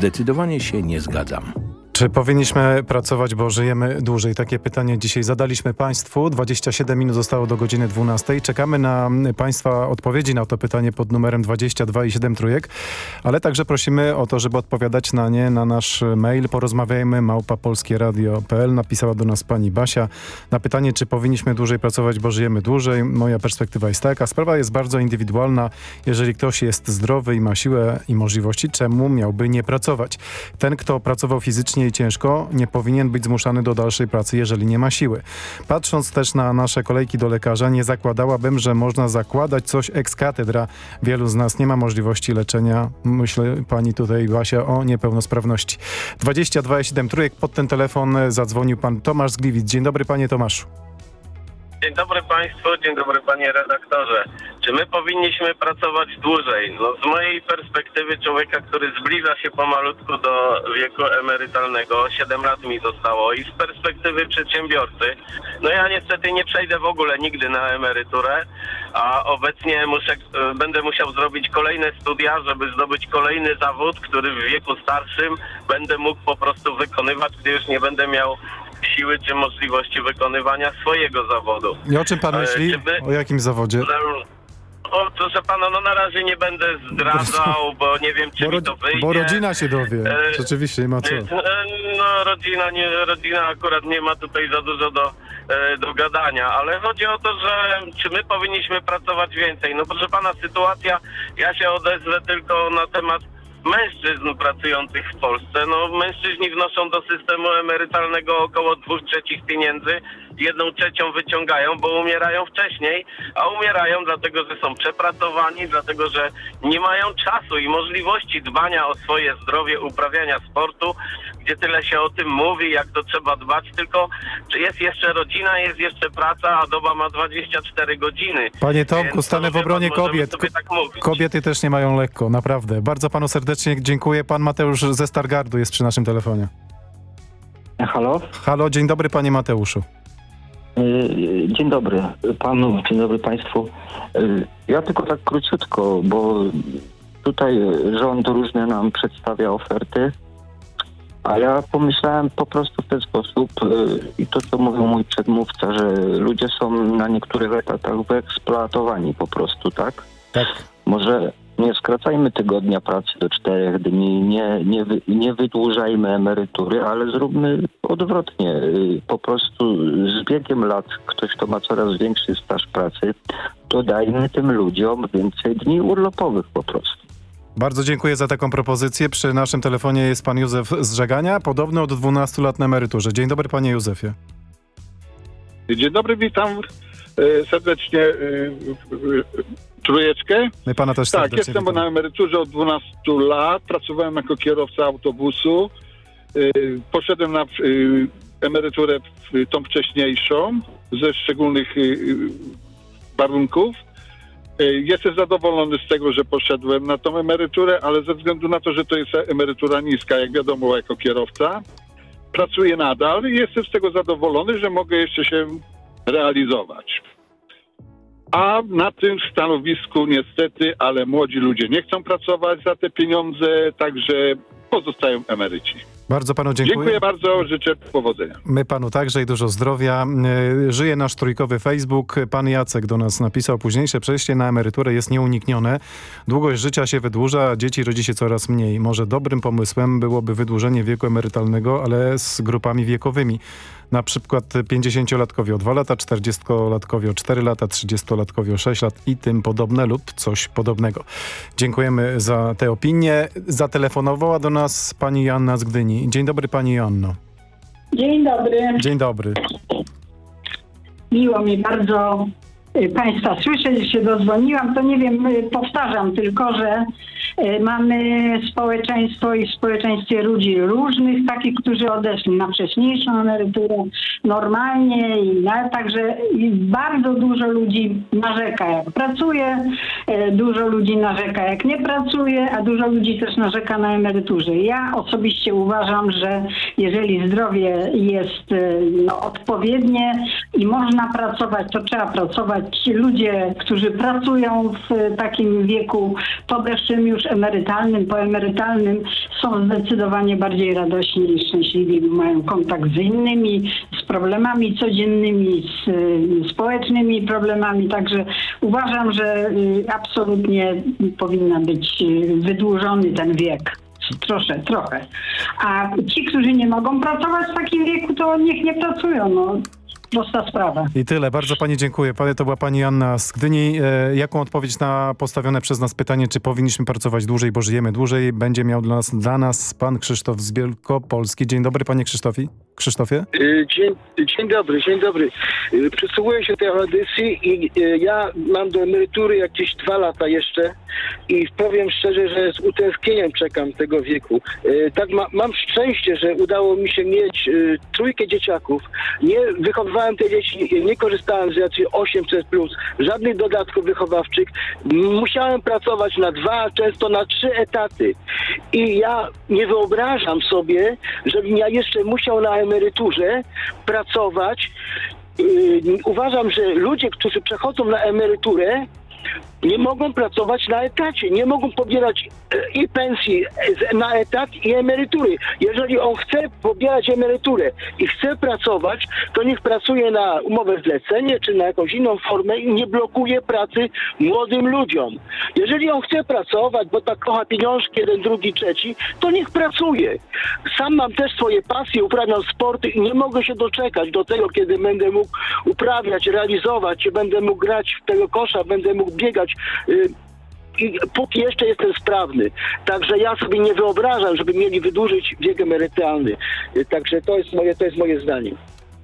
Zdecydowanie się nie zgadzam.
Czy powinniśmy pracować, bo żyjemy dłużej? Takie pytanie dzisiaj zadaliśmy Państwu. 27 minut zostało do godziny 12. Czekamy na Państwa odpowiedzi na to pytanie pod numerem 22 i 7 trójek, ale także prosimy o to, żeby odpowiadać na nie na nasz mail. Porozmawiajmy małpapolskieradio.pl. Napisała do nas pani Basia na pytanie, czy powinniśmy dłużej pracować, bo żyjemy dłużej. Moja perspektywa jest taka. Sprawa jest bardzo indywidualna. Jeżeli ktoś jest zdrowy i ma siłę i możliwości, czemu miałby nie pracować? Ten, kto pracował fizycznie ciężko, nie powinien być zmuszany do dalszej pracy, jeżeli nie ma siły. Patrząc też na nasze kolejki do lekarza, nie zakładałabym, że można zakładać coś ex cathedra. Wielu z nas nie ma możliwości leczenia, myślę pani tutaj Basia, o niepełnosprawności. 22,7 trójek, pod ten telefon zadzwonił pan Tomasz z Gliwic. Dzień dobry panie Tomaszu.
Dzień dobry Państwu, dzień dobry Panie redaktorze. Czy my powinniśmy pracować dłużej? No z mojej perspektywy człowieka, który zbliża się pomalutku do wieku emerytalnego, 7 lat mi zostało i z perspektywy przedsiębiorcy, no ja niestety nie przejdę w ogóle nigdy na emeryturę, a obecnie muszę, e, będę musiał zrobić kolejne studia, żeby zdobyć kolejny zawód, który w wieku starszym będę mógł po prostu wykonywać, gdy już nie będę miał siły czy możliwości wykonywania swojego zawodu.
I o czym pan myśli?
by-
O jakim zawodzie?
O, proszę pana, no na razie nie będę zdradzał, bo nie wiem, czy
Bo,
mi to wyjdzie.
bo rodzina się dowie.
E,
Rzeczywiście, nie ma co.
E, No rodzina, nie, rodzina akurat nie ma tutaj za dużo do, e, do gadania, ale chodzi o to, że czy my powinniśmy pracować więcej. No proszę pana, sytuacja, ja się odezwę tylko na temat mężczyzn pracujących w Polsce. No mężczyźni wnoszą do systemu emerytalnego około dwóch trzecich pieniędzy, jedną trzecią wyciągają, bo umierają wcześniej, a umierają dlatego, że są przepracowani, dlatego, że nie mają czasu i możliwości dbania o swoje zdrowie, uprawiania sportu, gdzie tyle się o tym mówi, jak to trzeba dbać, tylko czy jest jeszcze rodzina, jest jeszcze praca, a doba ma 24 godziny.
Panie Tomku,
Więc,
stanę w obronie kobiet.
tak.
Kobiety też nie mają lekko, naprawdę. Bardzo panu serdecznie dziękuję. Pan Mateusz ze Stargardu jest przy naszym telefonie.
Halo?
Halo, dzień dobry panie Mateuszu.
Y, Dzień dobry panu, dzień dobry państwu. Y, Ja tylko tak króciutko, bo tutaj rząd różne nam przedstawia oferty, a ja pomyślałem po prostu w ten sposób y, i to co mówił mój przedmówca, że ludzie są na niektórych etatach wyeksploatowani po prostu, tak?
Tak.
Może nie skracajmy tygodnia pracy do czterech dni, nie, nie, nie wydłużajmy emerytury, ale zróbmy odwrotnie. Y, Po prostu z biegiem lat ktoś, kto ma coraz większy staż pracy, dodajmy tym ludziom więcej dni urlopowych po prostu.
Bardzo dziękuję za taką propozycję. Przy naszym telefonie jest pan Józef z Żegania, podobno od 12 lat na emeryturze. Dzień dobry panie Józefie.
Dzień dobry, witam serdecznie e, e, trójeczkę.
My pana też
Tak, jestem
witamy.
na emeryturze od 12 lat. Pracowałem jako kierowca autobusu. E, Poszedłem na e, emeryturę tą wcześniejszą ze szczególnych e, warunków. E, Jestem zadowolony z tego, że poszedłem na tą emeryturę, ale ze względu na to, że to jest emerytura niska, jak wiadomo, jako kierowca, pracuję nadal i jestem z tego zadowolony, że mogę jeszcze się realizować. A na tym stanowisku niestety, ale młodzi ludzie nie chcą pracować za te pieniądze, także pozostają emeryci.
Bardzo panu dziękuję.
Dziękuję bardzo, życzę powodzenia.
My panu także i dużo zdrowia. E, Żyje nasz trójkowy Facebook. Pan Jacek do nas napisał, późniejsze przejście na emeryturę jest nieuniknione. Długość życia się wydłuża, dzieci rodzi się coraz mniej. Może dobrym pomysłem byłoby wydłużenie wieku emerytalnego, ale z grupami wiekowymi. Na przykład 50-latkowie o 2 lata, 40-latkowie o 4 lata, 30-latkowie o 6 lat i tym podobne lub coś podobnego. Dziękujemy za te opinie. Zatelefonowała do nas pani Joanna z Gdyni. Dzień dobry pani Joanno.
Dzień dobry.
Dzień dobry.
Miło mi bardzo y, Państwa słyszeć, że się dodzwoniłam. To nie wiem, y, powtarzam tylko, że mamy społeczeństwo i w społeczeństwie ludzi różnych, takich, którzy odeszli na wcześniejszą emeryturę normalnie i na, także bardzo dużo ludzi narzeka jak pracuje, y, dużo ludzi narzeka jak nie pracuje, a dużo ludzi też narzeka na emeryturze. Ja osobiście uważam, że jeżeli zdrowie jest y, no, odpowiednie i można pracować, to trzeba pracować. Ludzie, którzy pracują w takim wieku podeszłym już emerytalnym, poemerytalnym, są zdecydowanie bardziej radośni i szczęśliwi, mają kontakt z innymi, z problemami codziennymi, z y, społecznymi problemami. Także uważam, że y, absolutnie powinna być y, wydłużony ten wiek. Trosze, trochę. A ci, którzy nie mogą pracować w takim wieku, to niech nie pracują. No, prosta sprawa.
I tyle. Bardzo pani dziękuję. To była pani Anna z Gdyni. E, jaką odpowiedź na postawione przez nas pytanie, czy powinniśmy pracować dłużej, bo żyjemy dłużej, będzie miał dla nas, dla nas pan Krzysztof z Wielkopolski. Dzień dobry panie Krzysztofi. Krzysztofie?
Y, Dzień, dzień dobry, dzień dobry. Y, Przysłuchuję się tej audycji i ja mam do emerytury jakieś dwa lata jeszcze i powiem szczerze, że z utęsknieniem czekam tego wieku. Tak ma, mam szczęście, że udało mi się mieć trójkę dzieciaków. Nie wychowywałem wychowałem te dzieci, nie korzystałem z racji 800+, żadnych dodatków wychowawczych. Musiałem pracować na dwa, często na trzy etaty. I ja nie wyobrażam sobie, żebym ja jeszcze musiał na emeryturze pracować. Yy, Uważam, że ludzie, którzy przechodzą na emeryturę, nie mogą pracować na etacie, nie mogą pobierać e, i pensji e, na etat i emerytury. Jeżeli on chce pobierać emeryturę i chce pracować, to niech pracuje na umowę zlecenie czy na jakąś inną formę i nie blokuje pracy młodym ludziom. Jeżeli on chce pracować, bo tak kocha pieniążki, jeden, drugi, trzeci, to niech pracuje. Sam mam też swoje pasje, uprawiam sporty i nie mogę się doczekać do tego, kiedy będę mógł uprawiać, realizować, będę mógł grać w tego kosza, będę mógł biegać. Y, I póki jeszcze jestem sprawny. Także ja sobie nie wyobrażam, żeby mieli wydłużyć wiek emerytalny. Y, Także to jest moje, to jest moje zdanie.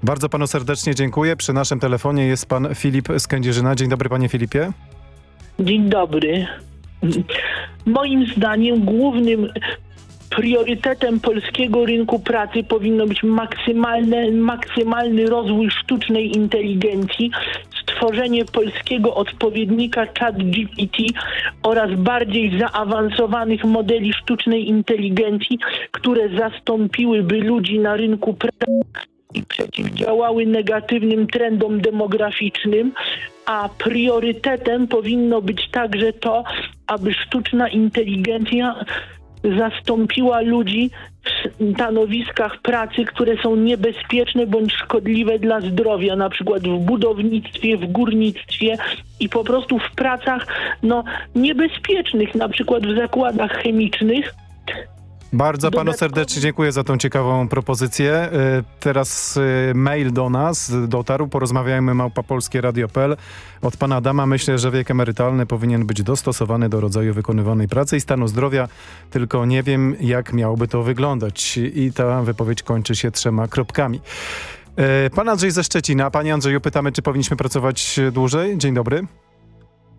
Bardzo panu serdecznie dziękuję. Przy naszym telefonie jest pan Filip z Kędzierzyna. Dzień dobry panie Filipie.
Dzień dobry. Moim zdaniem głównym priorytetem polskiego rynku pracy powinno być maksymalne, maksymalny rozwój sztucznej inteligencji, stworzenie polskiego odpowiednika ChatGPT oraz bardziej zaawansowanych modeli sztucznej inteligencji, które zastąpiłyby ludzi na rynku pracy i przeciwdziałały negatywnym trendom demograficznym, a priorytetem powinno być także to, aby sztuczna inteligencja zastąpiła ludzi w stanowiskach pracy, które są niebezpieczne bądź szkodliwe dla zdrowia, na przykład w budownictwie, w górnictwie i po prostu w pracach no, niebezpiecznych, na przykład w zakładach chemicznych.
Bardzo panu serdecznie dziękuję za tą ciekawą propozycję. E, Teraz e, mail do nas dotarł. Porozmawiajmy małpapolskieradio.pl. Od pana Adama myślę, że wiek emerytalny powinien być dostosowany do rodzaju wykonywanej pracy i stanu zdrowia, tylko nie wiem jak miałoby to wyglądać. I ta wypowiedź kończy się trzema kropkami. E, Pan Andrzej ze Szczecina. Panie Andrzeju, pytamy, czy powinniśmy pracować dłużej? Dzień dobry.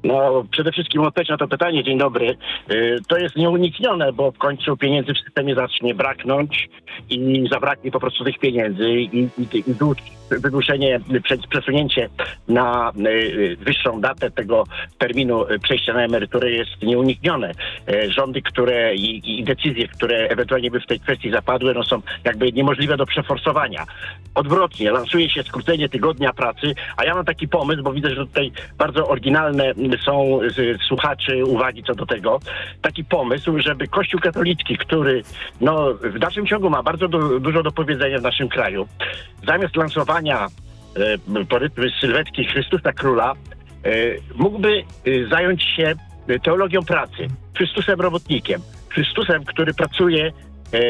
No, przede wszystkim odpowiedź na to pytanie, dzień dobry. Y, To jest nieuniknione, bo w końcu pieniędzy w systemie zacznie braknąć i zabraknie po prostu tych pieniędzy i, i, i prze- przesunięcie na y, y, wyższą datę tego terminu y, przejścia na emeryturę jest nieuniknione. Y, Rządy, które i, i decyzje, które ewentualnie by w tej kwestii zapadły, no są jakby niemożliwe do przeforsowania. Odwrotnie, lansuje się skrócenie tygodnia pracy, a ja mam taki pomysł, bo widzę, że tutaj bardzo oryginalne są słuchaczy uwagi co do tego. Taki pomysł, żeby Kościół katolicki, który no, w dalszym ciągu ma bardzo du- dużo do powiedzenia w naszym kraju, zamiast lansowania e, powiedzmy sylwetki Chrystusa Króla, e, mógłby e, zająć się e, teologią pracy, Chrystusem robotnikiem, Chrystusem, który pracuje e, e,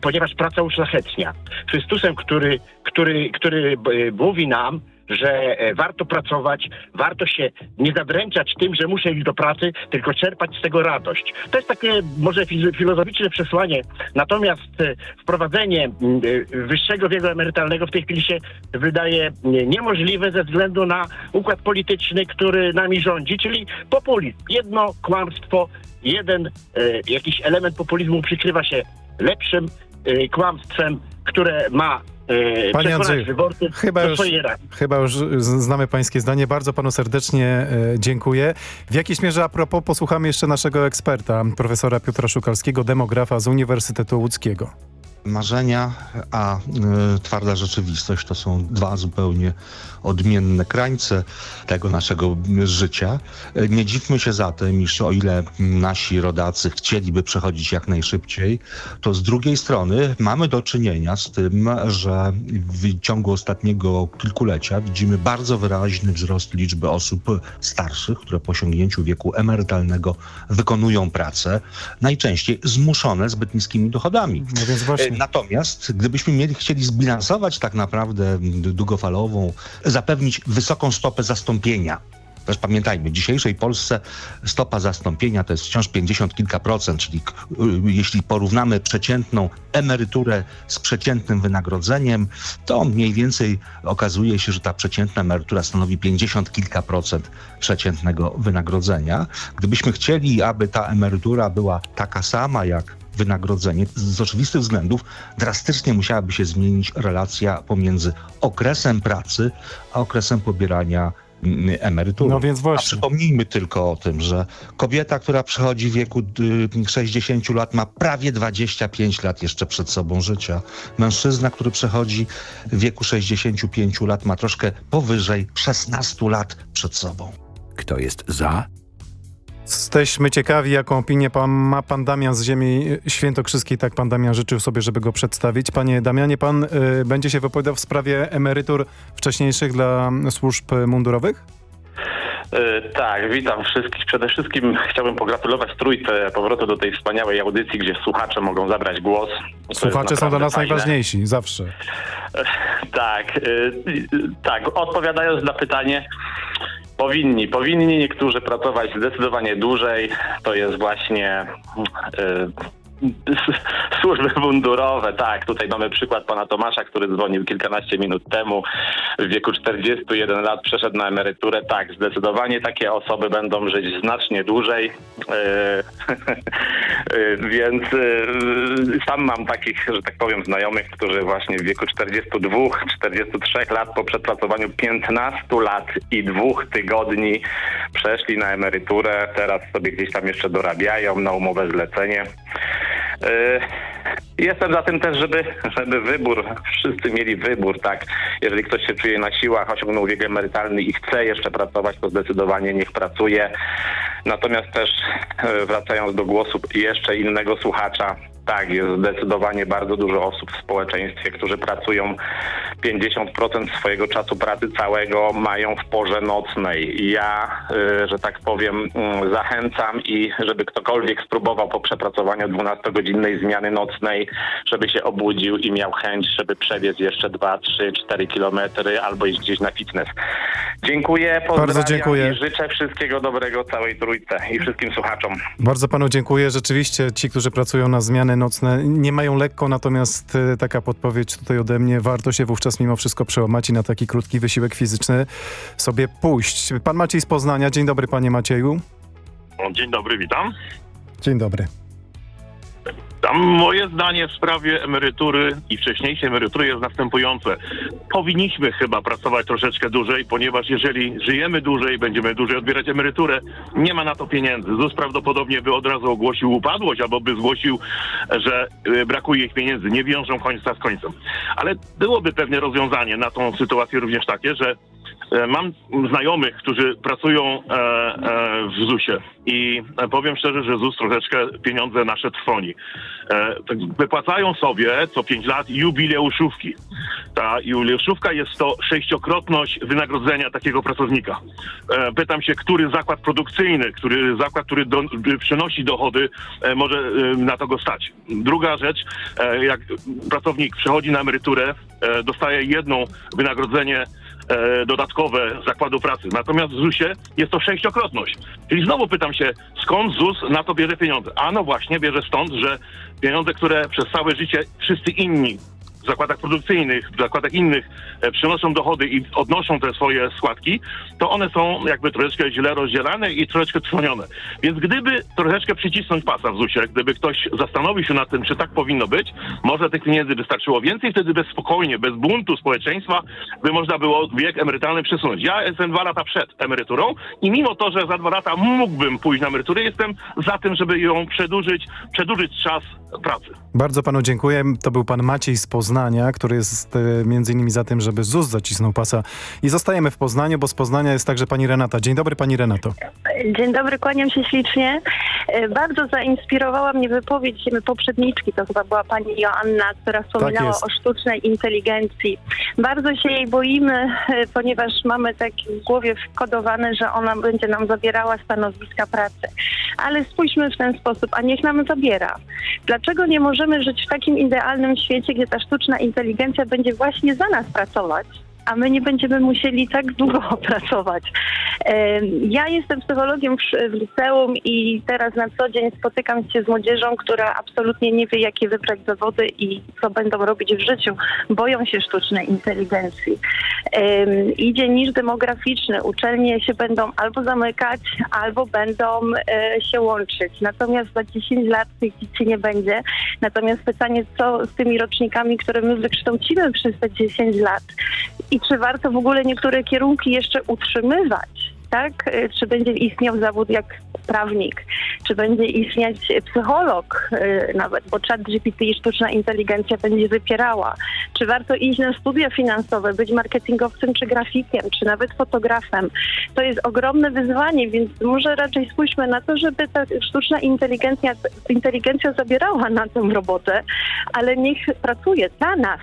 ponieważ praca uszlachetnia. Chrystusem, który, który, który e, mówi nam, że e, warto pracować, warto się nie zadręczać tym, że muszę iść do pracy, tylko czerpać z tego radość. To jest takie może filozoficzne przesłanie, natomiast e, wprowadzenie e, wyższego wieku emerytalnego w tej chwili się wydaje nie- niemożliwe ze względu na układ polityczny, który nami rządzi, czyli populizm. Jedno kłamstwo, jeden jakiś element populizmu przykrywa się lepszym kłamstwem, które ma
Panie
przekonać
Andrzeju, chyba już, chyba już znamy pańskie zdanie. Bardzo panu serdecznie e, dziękuję. W jakiejś mierze a propos posłuchamy jeszcze naszego eksperta, profesora Piotra Szukalskiego, demografa z Uniwersytetu Łódzkiego.
Marzenia, a y, twarda rzeczywistość to są dwa zupełnie odmienne krańce tego naszego życia. Y, Nie dziwmy się zatem, iż o ile nasi rodacy chcieliby przechodzić jak najszybciej, to z drugiej strony mamy do czynienia z tym, że w ciągu ostatniego kilkulecia widzimy bardzo wyraźny wzrost liczby osób starszych, które po osiągnięciu wieku emerytalnego wykonują pracę, najczęściej zmuszone zbyt niskimi dochodami.
No.
E, Natomiast gdybyśmy mieli, chcieli zbilansować tak naprawdę długofalową, zapewnić wysoką stopę zastąpienia, też pamiętajmy, w dzisiejszej Polsce stopa zastąpienia to jest wciąż 50 kilka procent, czyli y, jeśli porównamy przeciętną emeryturę z przeciętnym wynagrodzeniem, to mniej więcej okazuje się, że ta przeciętna emerytura stanowi 50 kilka procent przeciętnego wynagrodzenia. Gdybyśmy chcieli, aby ta emerytura była taka sama jak wynagrodzenie. Z oczywistych względów drastycznie musiałaby się zmienić relacja pomiędzy okresem pracy a okresem pobierania mm, emerytury.
No więc właśnie.
A przypomnijmy tylko o tym, że kobieta, która przechodzi w wieku y, 60 lat ma prawie 25 lat jeszcze przed sobą życia. Mężczyzna, który przechodzi w wieku 65 lat ma troszkę powyżej 16 lat przed sobą.
Kto jest za?
Jesteśmy ciekawi, jaką opinię pan, ma pan Damian z ziemi świętokrzyskiej. Tak pan Damian życzył sobie, żeby go przedstawić. Panie Damianie, pan y, będzie się wypowiadał w sprawie emerytur wcześniejszych dla służb mundurowych?
E, Tak, witam wszystkich. Przede wszystkim chciałbym pogratulować trójce powrotu do tej wspaniałej audycji, gdzie słuchacze mogą zabrać głos.
Słuchacze są dla nas
fajne.
najważniejsi, zawsze.
Tak, y, y, tak. Odpowiadając na pytanie, powinni, powinni niektórzy pracować zdecydowanie dłużej. To jest właśnie y, służby mundurowe. Tak, tutaj mamy przykład pana Tomasza, który dzwonił kilkanaście minut temu. W wieku 41 lat przeszedł na emeryturę. Tak, zdecydowanie takie osoby będą żyć znacznie dłużej. Y, Więc y, sam mam takich, że tak powiem, znajomych, którzy właśnie w wieku 42-43 lat po przepracowaniu 15 lat i dwóch tygodni przeszli na emeryturę. Teraz sobie gdzieś tam jeszcze dorabiają na umowę zlecenie. Y, Jestem za tym też, żeby, żeby wybór, wszyscy mieli wybór, tak. Jeżeli ktoś się czuje na siłach, osiągnął wiek emerytalny i chce jeszcze pracować, to zdecydowanie niech pracuje. Natomiast też e, wracając do głosu jeszcze innego słuchacza, tak, jest zdecydowanie bardzo dużo osób w społeczeństwie, którzy pracują 50% swojego czasu pracy całego mają w porze nocnej. Ja, y, że tak powiem, mm, zachęcam i żeby ktokolwiek spróbował po przepracowaniu 12-godzinnej zmiany nocnej, żeby się obudził i miał chęć, żeby przebiec jeszcze 2, 3, 4 kilometry albo iść gdzieś na fitness. Dziękuję, pozdrawiam
dziękuję.
i życzę wszystkiego dobrego całej trójce i wszystkim słuchaczom.
Bardzo panu dziękuję. Rzeczywiście ci, którzy pracują na zmiany nocne nie mają lekko, natomiast e, taka podpowiedź tutaj ode mnie, warto się wówczas mimo wszystko przełamać i na taki krótki wysiłek fizyczny sobie pójść. Pan Maciej z Poznania. Dzień dobry panie Macieju.
Dzień dobry, witam.
Dzień dobry.
Tam moje zdanie w sprawie emerytury i wcześniejszej emerytury jest następujące. Powinniśmy chyba pracować troszeczkę dłużej, ponieważ jeżeli żyjemy dłużej, będziemy dłużej odbierać emeryturę, nie ma na to pieniędzy. ZUS prawdopodobnie by od razu ogłosił upadłość, albo by zgłosił, że y, brakuje ich pieniędzy, nie wiążą końca z końcem. Ale byłoby pewnie rozwiązanie na tą sytuację również takie, że Mam znajomych, którzy pracują e, e, w ZUS-ie i e, powiem szczerze, że ZUS troszeczkę pieniądze nasze trwoni. E, tak wypłacają sobie co pięć lat jubileuszówki. Ta jubileuszówka jest to sześciokrotność wynagrodzenia takiego pracownika. E, pytam się, który zakład produkcyjny, który zakład, który do, przynosi dochody, e, może e, na to go stać. Druga rzecz, e, jak pracownik przechodzi na emeryturę, e, dostaje jedną wynagrodzenie e, dodatkowe zakładu pracy. Natomiast w ZUS-ie jest to sześciokrotność. Czyli znowu pytam się, skąd ZUS na to bierze pieniądze? A no właśnie, bierze stąd, że pieniądze, które przez całe życie wszyscy inni zakładach produkcyjnych, w zakładach innych e, przynoszą dochody i odnoszą te swoje składki, to one są jakby troszeczkę źle rozdzielane i troszeczkę trwonione. Więc gdyby troszeczkę przycisnąć pasa w ZUS-ie, gdyby ktoś zastanowił się nad tym, czy tak powinno być, może tych pieniędzy wystarczyło więcej, wtedy bez spokojnie, bez buntu społeczeństwa by można było wiek emerytalny przesunąć. Ja jestem dwa lata przed emeryturą i mimo to, że za dwa lata mógłbym pójść na emeryturę, jestem za tym, żeby ją przedłużyć, przedłużyć czas pracy.
Bardzo panu dziękuję. To był pan Maciej z Poznania, który jest e, między innymi za tym, żeby ZUS zacisnął pasa. I zostajemy w Poznaniu, bo z Poznania jest także pani Renata. Dzień dobry pani Renato.
Dzień dobry, kłaniam się ślicznie. E, Bardzo zainspirowała mnie wypowiedź poprzedniczki, to chyba była pani Joanna, która wspominała
jest.
o sztucznej inteligencji. Bardzo się jej boimy, e, ponieważ mamy tak w głowie wkodowane, że ona będzie nam zabierała stanowiska pracy. Ale spójrzmy w ten sposób, a niech nam zabiera. Dlaczego nie możemy żyć w takim idealnym świecie, gdzie ta sztuczna inteligencja będzie właśnie za nas pracować? A my nie będziemy musieli tak długo pracować. Em, Ja jestem psychologiem w, liceum i teraz na co dzień spotykam się z młodzieżą, która absolutnie nie wie, jakie wybrać zawody i co będą robić w życiu. Boją się sztucznej inteligencji. Em, idzie niż demograficzny. Uczelnie się będą albo zamykać, albo będą e, się łączyć. Natomiast za 10 lat tych dzieci nie będzie. Natomiast pytanie, co z tymi rocznikami, które my wykształcimy przez te 10 lat i czy warto w ogóle niektóre kierunki jeszcze utrzymywać? Tak? E, Czy będzie istniał zawód jak prawnik? Czy będzie istnieć psycholog e, nawet, bo czat GPT i sztuczna inteligencja będzie wypierała? Czy warto iść na studia finansowe, być marketingowcem czy grafikiem, czy nawet fotografem? To jest ogromne wyzwanie, więc może raczej spójrzmy na to, żeby ta sztuczna inteligencja, inteligencja zabierała na tę robotę, ale niech pracuje dla nas,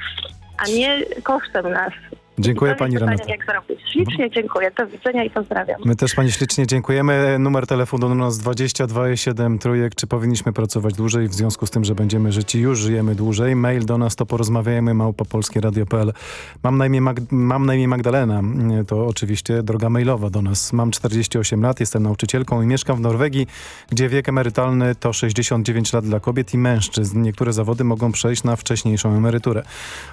a nie kosztem nas.
Dziękuję pani Renato.
Jak zrobić? Ślicznie dziękuję. Do widzenia i pozdrawiam.
My też pani ślicznie dziękujemy. Numer telefonu do nas 22,7 trójek. Czy powinniśmy pracować dłużej w związku z tym, że będziemy żyć i już żyjemy dłużej? Mail do nas to porozmawiajmy małpopolskieradio.pl. Mam na imię, Mag mam na imię Magdalena. To oczywiście droga mailowa do nas. Mam 48 lat, jestem nauczycielką i mieszkam w Norwegii, gdzie wiek emerytalny to 69 lat dla kobiet i mężczyzn. Niektóre zawody mogą przejść na wcześniejszą emeryturę.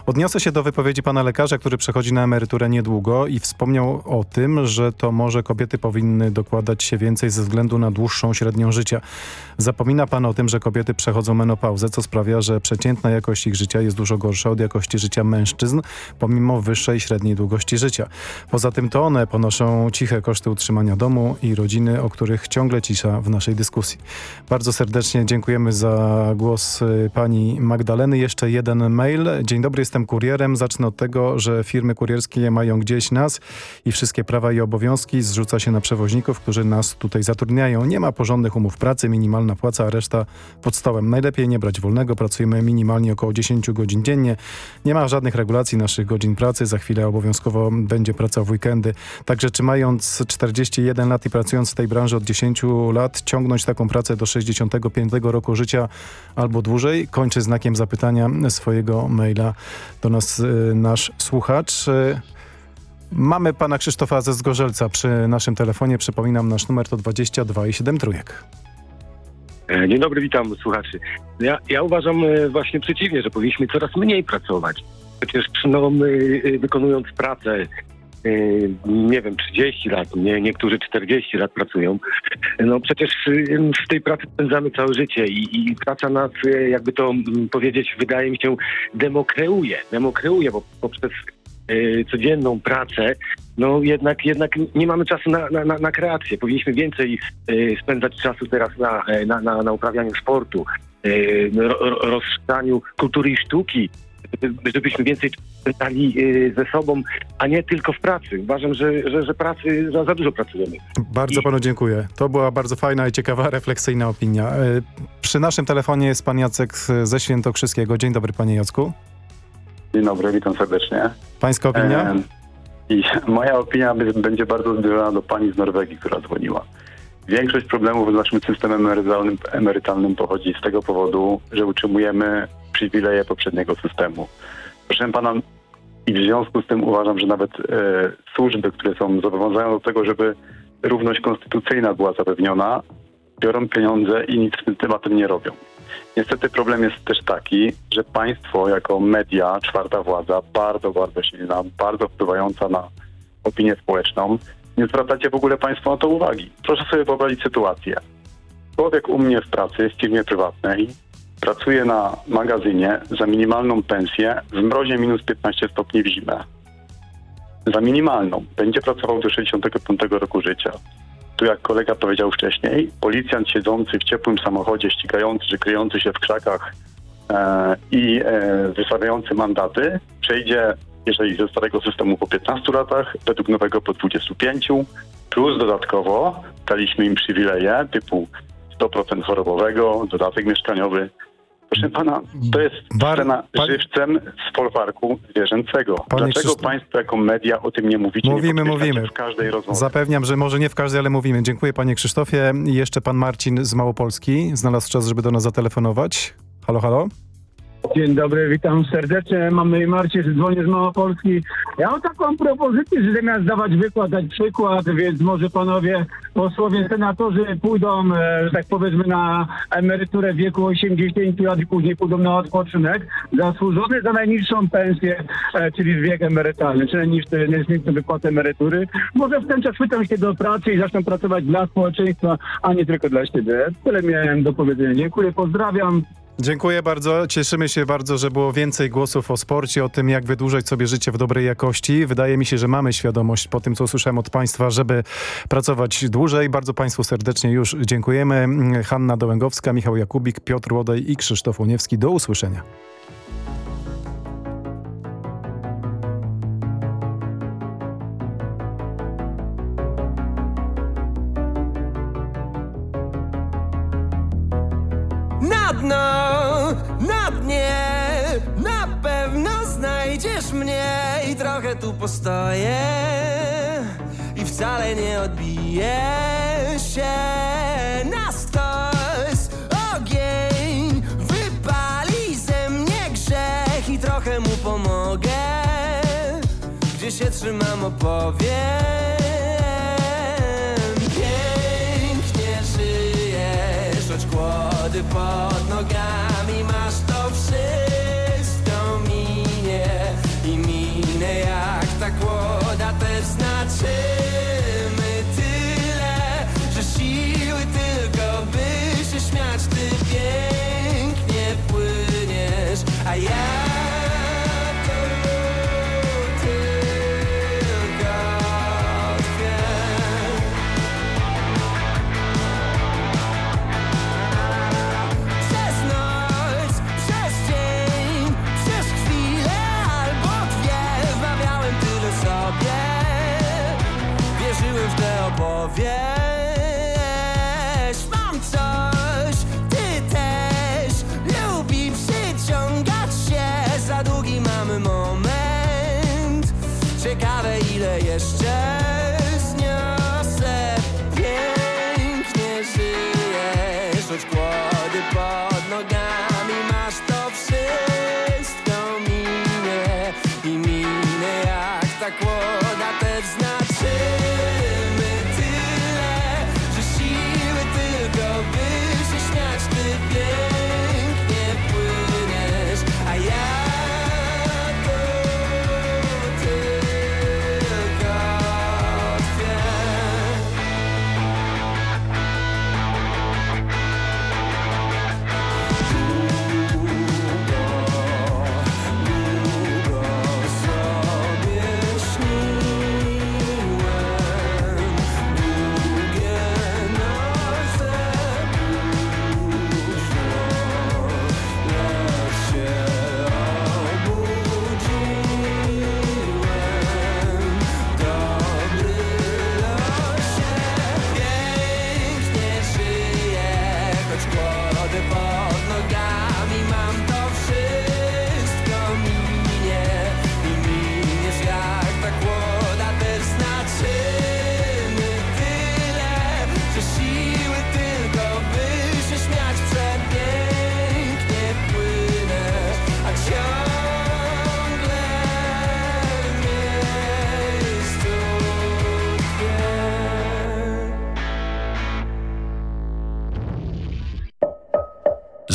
Odniosę się do wypowiedzi pana lekarza, który przechodzi na emeryturę niedługo i wspomniał o tym, że to może kobiety powinny dokładać się więcej ze względu na dłuższą średnią życia. Zapomina pan o tym, że kobiety przechodzą menopauzę, co sprawia, że przeciętna jakość ich życia jest dużo gorsza od jakości życia mężczyzn, pomimo wyższej średniej długości życia. Poza tym to one ponoszą ciche koszty utrzymania domu i rodziny, o których ciągle cisza w naszej dyskusji. Bardzo serdecznie dziękujemy za głos y, pani Magdaleny. Jeszcze jeden mail. Dzień dobry, jestem kurierem. Zacznę od tego, że firmy kurierskie mają gdzieś nas i wszystkie prawa i obowiązki zrzuca się na przewoźników, którzy nas tutaj zatrudniają. Nie ma porządnych umów pracy, minimalna płaca, a reszta pod stołem. Najlepiej nie brać wolnego, pracujemy minimalnie około 10 godzin dziennie. Nie ma żadnych regulacji naszych godzin pracy. Za chwilę obowiązkowo będzie praca w weekendy. Także czy mając 41 lat i pracując w tej branży od 10 lat, ciągnąć taką pracę do 65 roku życia albo dłużej? Kończy znakiem zapytania swojego maila do nas y, nasz słuchacz. Mamy pana Krzysztofa ze Zgorzelca przy naszym telefonie. Przypominam, nasz numer to 22 i 7 trójek.
E, Dzień dobry, witam słuchaczy. Ja, ja uważam e, właśnie przeciwnie, że powinniśmy coraz mniej pracować. Przecież no, my, e, wykonując pracę, nie wiem, 30 lat, nie, niektórzy 40 lat pracują, no przecież w tej pracy spędzamy całe życie i, i praca nas, jakby to mm, powiedzieć, wydaje mi się, demokreuje. Demokreuje, bo poprzez codzienną pracę, no jednak, jednak nie mamy czasu na, na, na, na kreację. Powinniśmy więcej e, spędzać czasu teraz na, e, na, na, na uprawianiu sportu, e, ro, ro- rozszerzaniu kultury i sztuki, żeby- żebyśmy więcej spędzali e, ze sobą, a nie tylko w pracy. Uważam, że, że, że pracy za, za dużo pracujemy.
Bardzo panu dziękuję. To była bardzo fajna i ciekawa, refleksyjna opinia. Y, Przy naszym telefonie jest pan Jacek ze Świętokrzyskiego. Dzień dobry, panie Jacku.
Dzień dobry, witam serdecznie.
Pańska opinia?
I moja opinia będzie bardzo zbliżona do pani z Norwegii, która dzwoniła. Większość problemów z naszym systemem emerytalnym, emerytalnym pochodzi z tego powodu, że utrzymujemy przywileje poprzedniego systemu. Proszę pana, i w związku z tym uważam, że nawet e, służby, które są zobowiązane do tego, żeby równość konstytucyjna była zapewniona, biorą pieniądze i nic z tym tematem nie robią. Niestety problem jest też taki, że państwo jako media, czwarta władza, bardzo, bardzo silna, bardzo wpływająca na opinię społeczną, nie zwracacie w ogóle państwo na to uwagi. Proszę sobie wyobrazić sytuację. Człowiek u mnie w pracy, w firmie prywatnej, pracuje na magazynie za minimalną pensję w mrozie minus 15 stopni w zimę. Za minimalną. Będzie pracował do 65 roku życia. Tu jak kolega powiedział wcześniej, policjant siedzący w ciepłym samochodzie, ścigający czy kryjący się w krzakach e, i e, wystawiający mandaty przejdzie, jeżeli ze starego systemu po 15 latach, według nowego po 25, plus dodatkowo daliśmy im przywileje typu 100% chorobowego, dodatek mieszkaniowy. Proszę pana, to jest cena żywcem z folwarku zwierzęcego.
Panie
Dlaczego
Krzysztof-
państwo jako media o tym nie mówicie?
Mówimy,
nie
mówimy.
w każdej rozmowie.
Zapewniam, że może nie w każdej, ale mówimy. Dziękuję panie Krzysztofie. I jeszcze pan Marcin z Małopolski znalazł czas, żeby do nas zatelefonować. Halo, halo?
Dzień dobry, witam serdecznie. Mam na imię Marcin, dzwonię z Małopolski. Ja mam taką propozycję, że zamiast dawać wykład, dać przykład, więc może panowie posłowie senatorzy pójdą, e, że tak powiedzmy, na emeryturę w wieku 80 lat i później pójdą na odpoczynek, zasłużony za najniższą pensję, e, czyli wiek emerytalny, czy najniższy, najniższą wypłatę emerytury. Może w ten czas chwytam się do pracy i zaczną pracować dla społeczeństwa, a nie tylko dla siebie. Tyle miałem do powiedzenia. Dziękuję, pozdrawiam.
Dziękuję bardzo. Cieszymy się bardzo, że było więcej głosów o sporcie, o tym, jak wydłużać sobie życie w dobrej jakości. Wydaje mi się, że mamy świadomość po tym, co usłyszałem od Państwa, żeby pracować dłużej. Bardzo Państwu serdecznie już dziękujemy. Hanna Dołęgowska, Michał Jakubik, Piotr Łodej i Krzysztof Uniewski. Do usłyszenia.
Trochę tu postoję i wcale nie odbiję się na stos. Ogień wypali ze mnie grzech i trochę mu pomogę, gdzie się trzymam opowiem. Pięknie żyjesz, choć kłody pod nogami płyniesz, a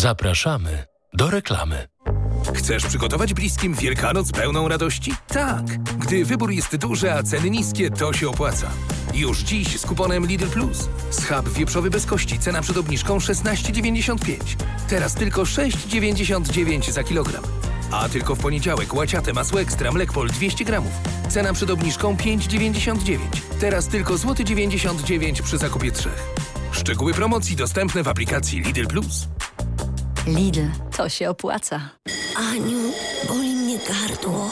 Zapraszamy do reklamy.
Chcesz przygotować bliskim Wielkanoc pełną radości? Tak! Gdy wybór jest duży, a ceny niskie, to się opłaca. Już dziś z kuponem Lidl Plus. Schab wieprzowy bez kości, cena przed obniżką 16,95. Teraz tylko 6,99 za kilogram. A tylko w poniedziałek łaciate masło ekstra Mlekpol 200 gramów. Cena przed obniżką 5,99. Teraz tylko złoty 99 przy zakupie trzech. Szczegóły promocji dostępne w aplikacji Lidl Plus.
Lidl, to się opłaca.
Aniu, boli mnie gardło.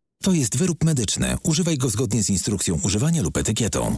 To jest wyrób medyczny. Używaj go zgodnie z instrukcją używania lub etykietą.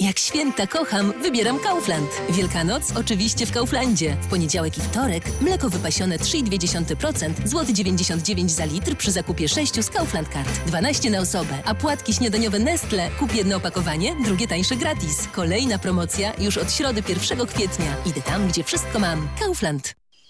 Jak święta kocham, wybieram Kaufland. Wielkanoc oczywiście w Kauflandzie. W poniedziałek i wtorek mleko wypasione 3,2%, złoty 99 za litr przy zakupie 6 z Kaufland Card. 12 na osobę, a płatki śniadaniowe Nestle. Kup jedno opakowanie, drugie tańsze gratis. Kolejna promocja już od środy 1 kwietnia. Idę tam, gdzie wszystko mam. Kaufland.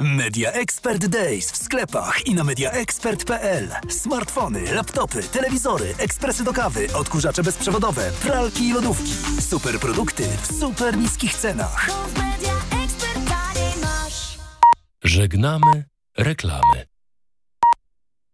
Media Expert Days w sklepach i na mediaexpert.pl. Smartfony, laptopy, telewizory, ekspresy do kawy, odkurzacze bezprzewodowe, pralki i lodówki. Super produkty w super niskich cenach.
Żegnamy reklamy.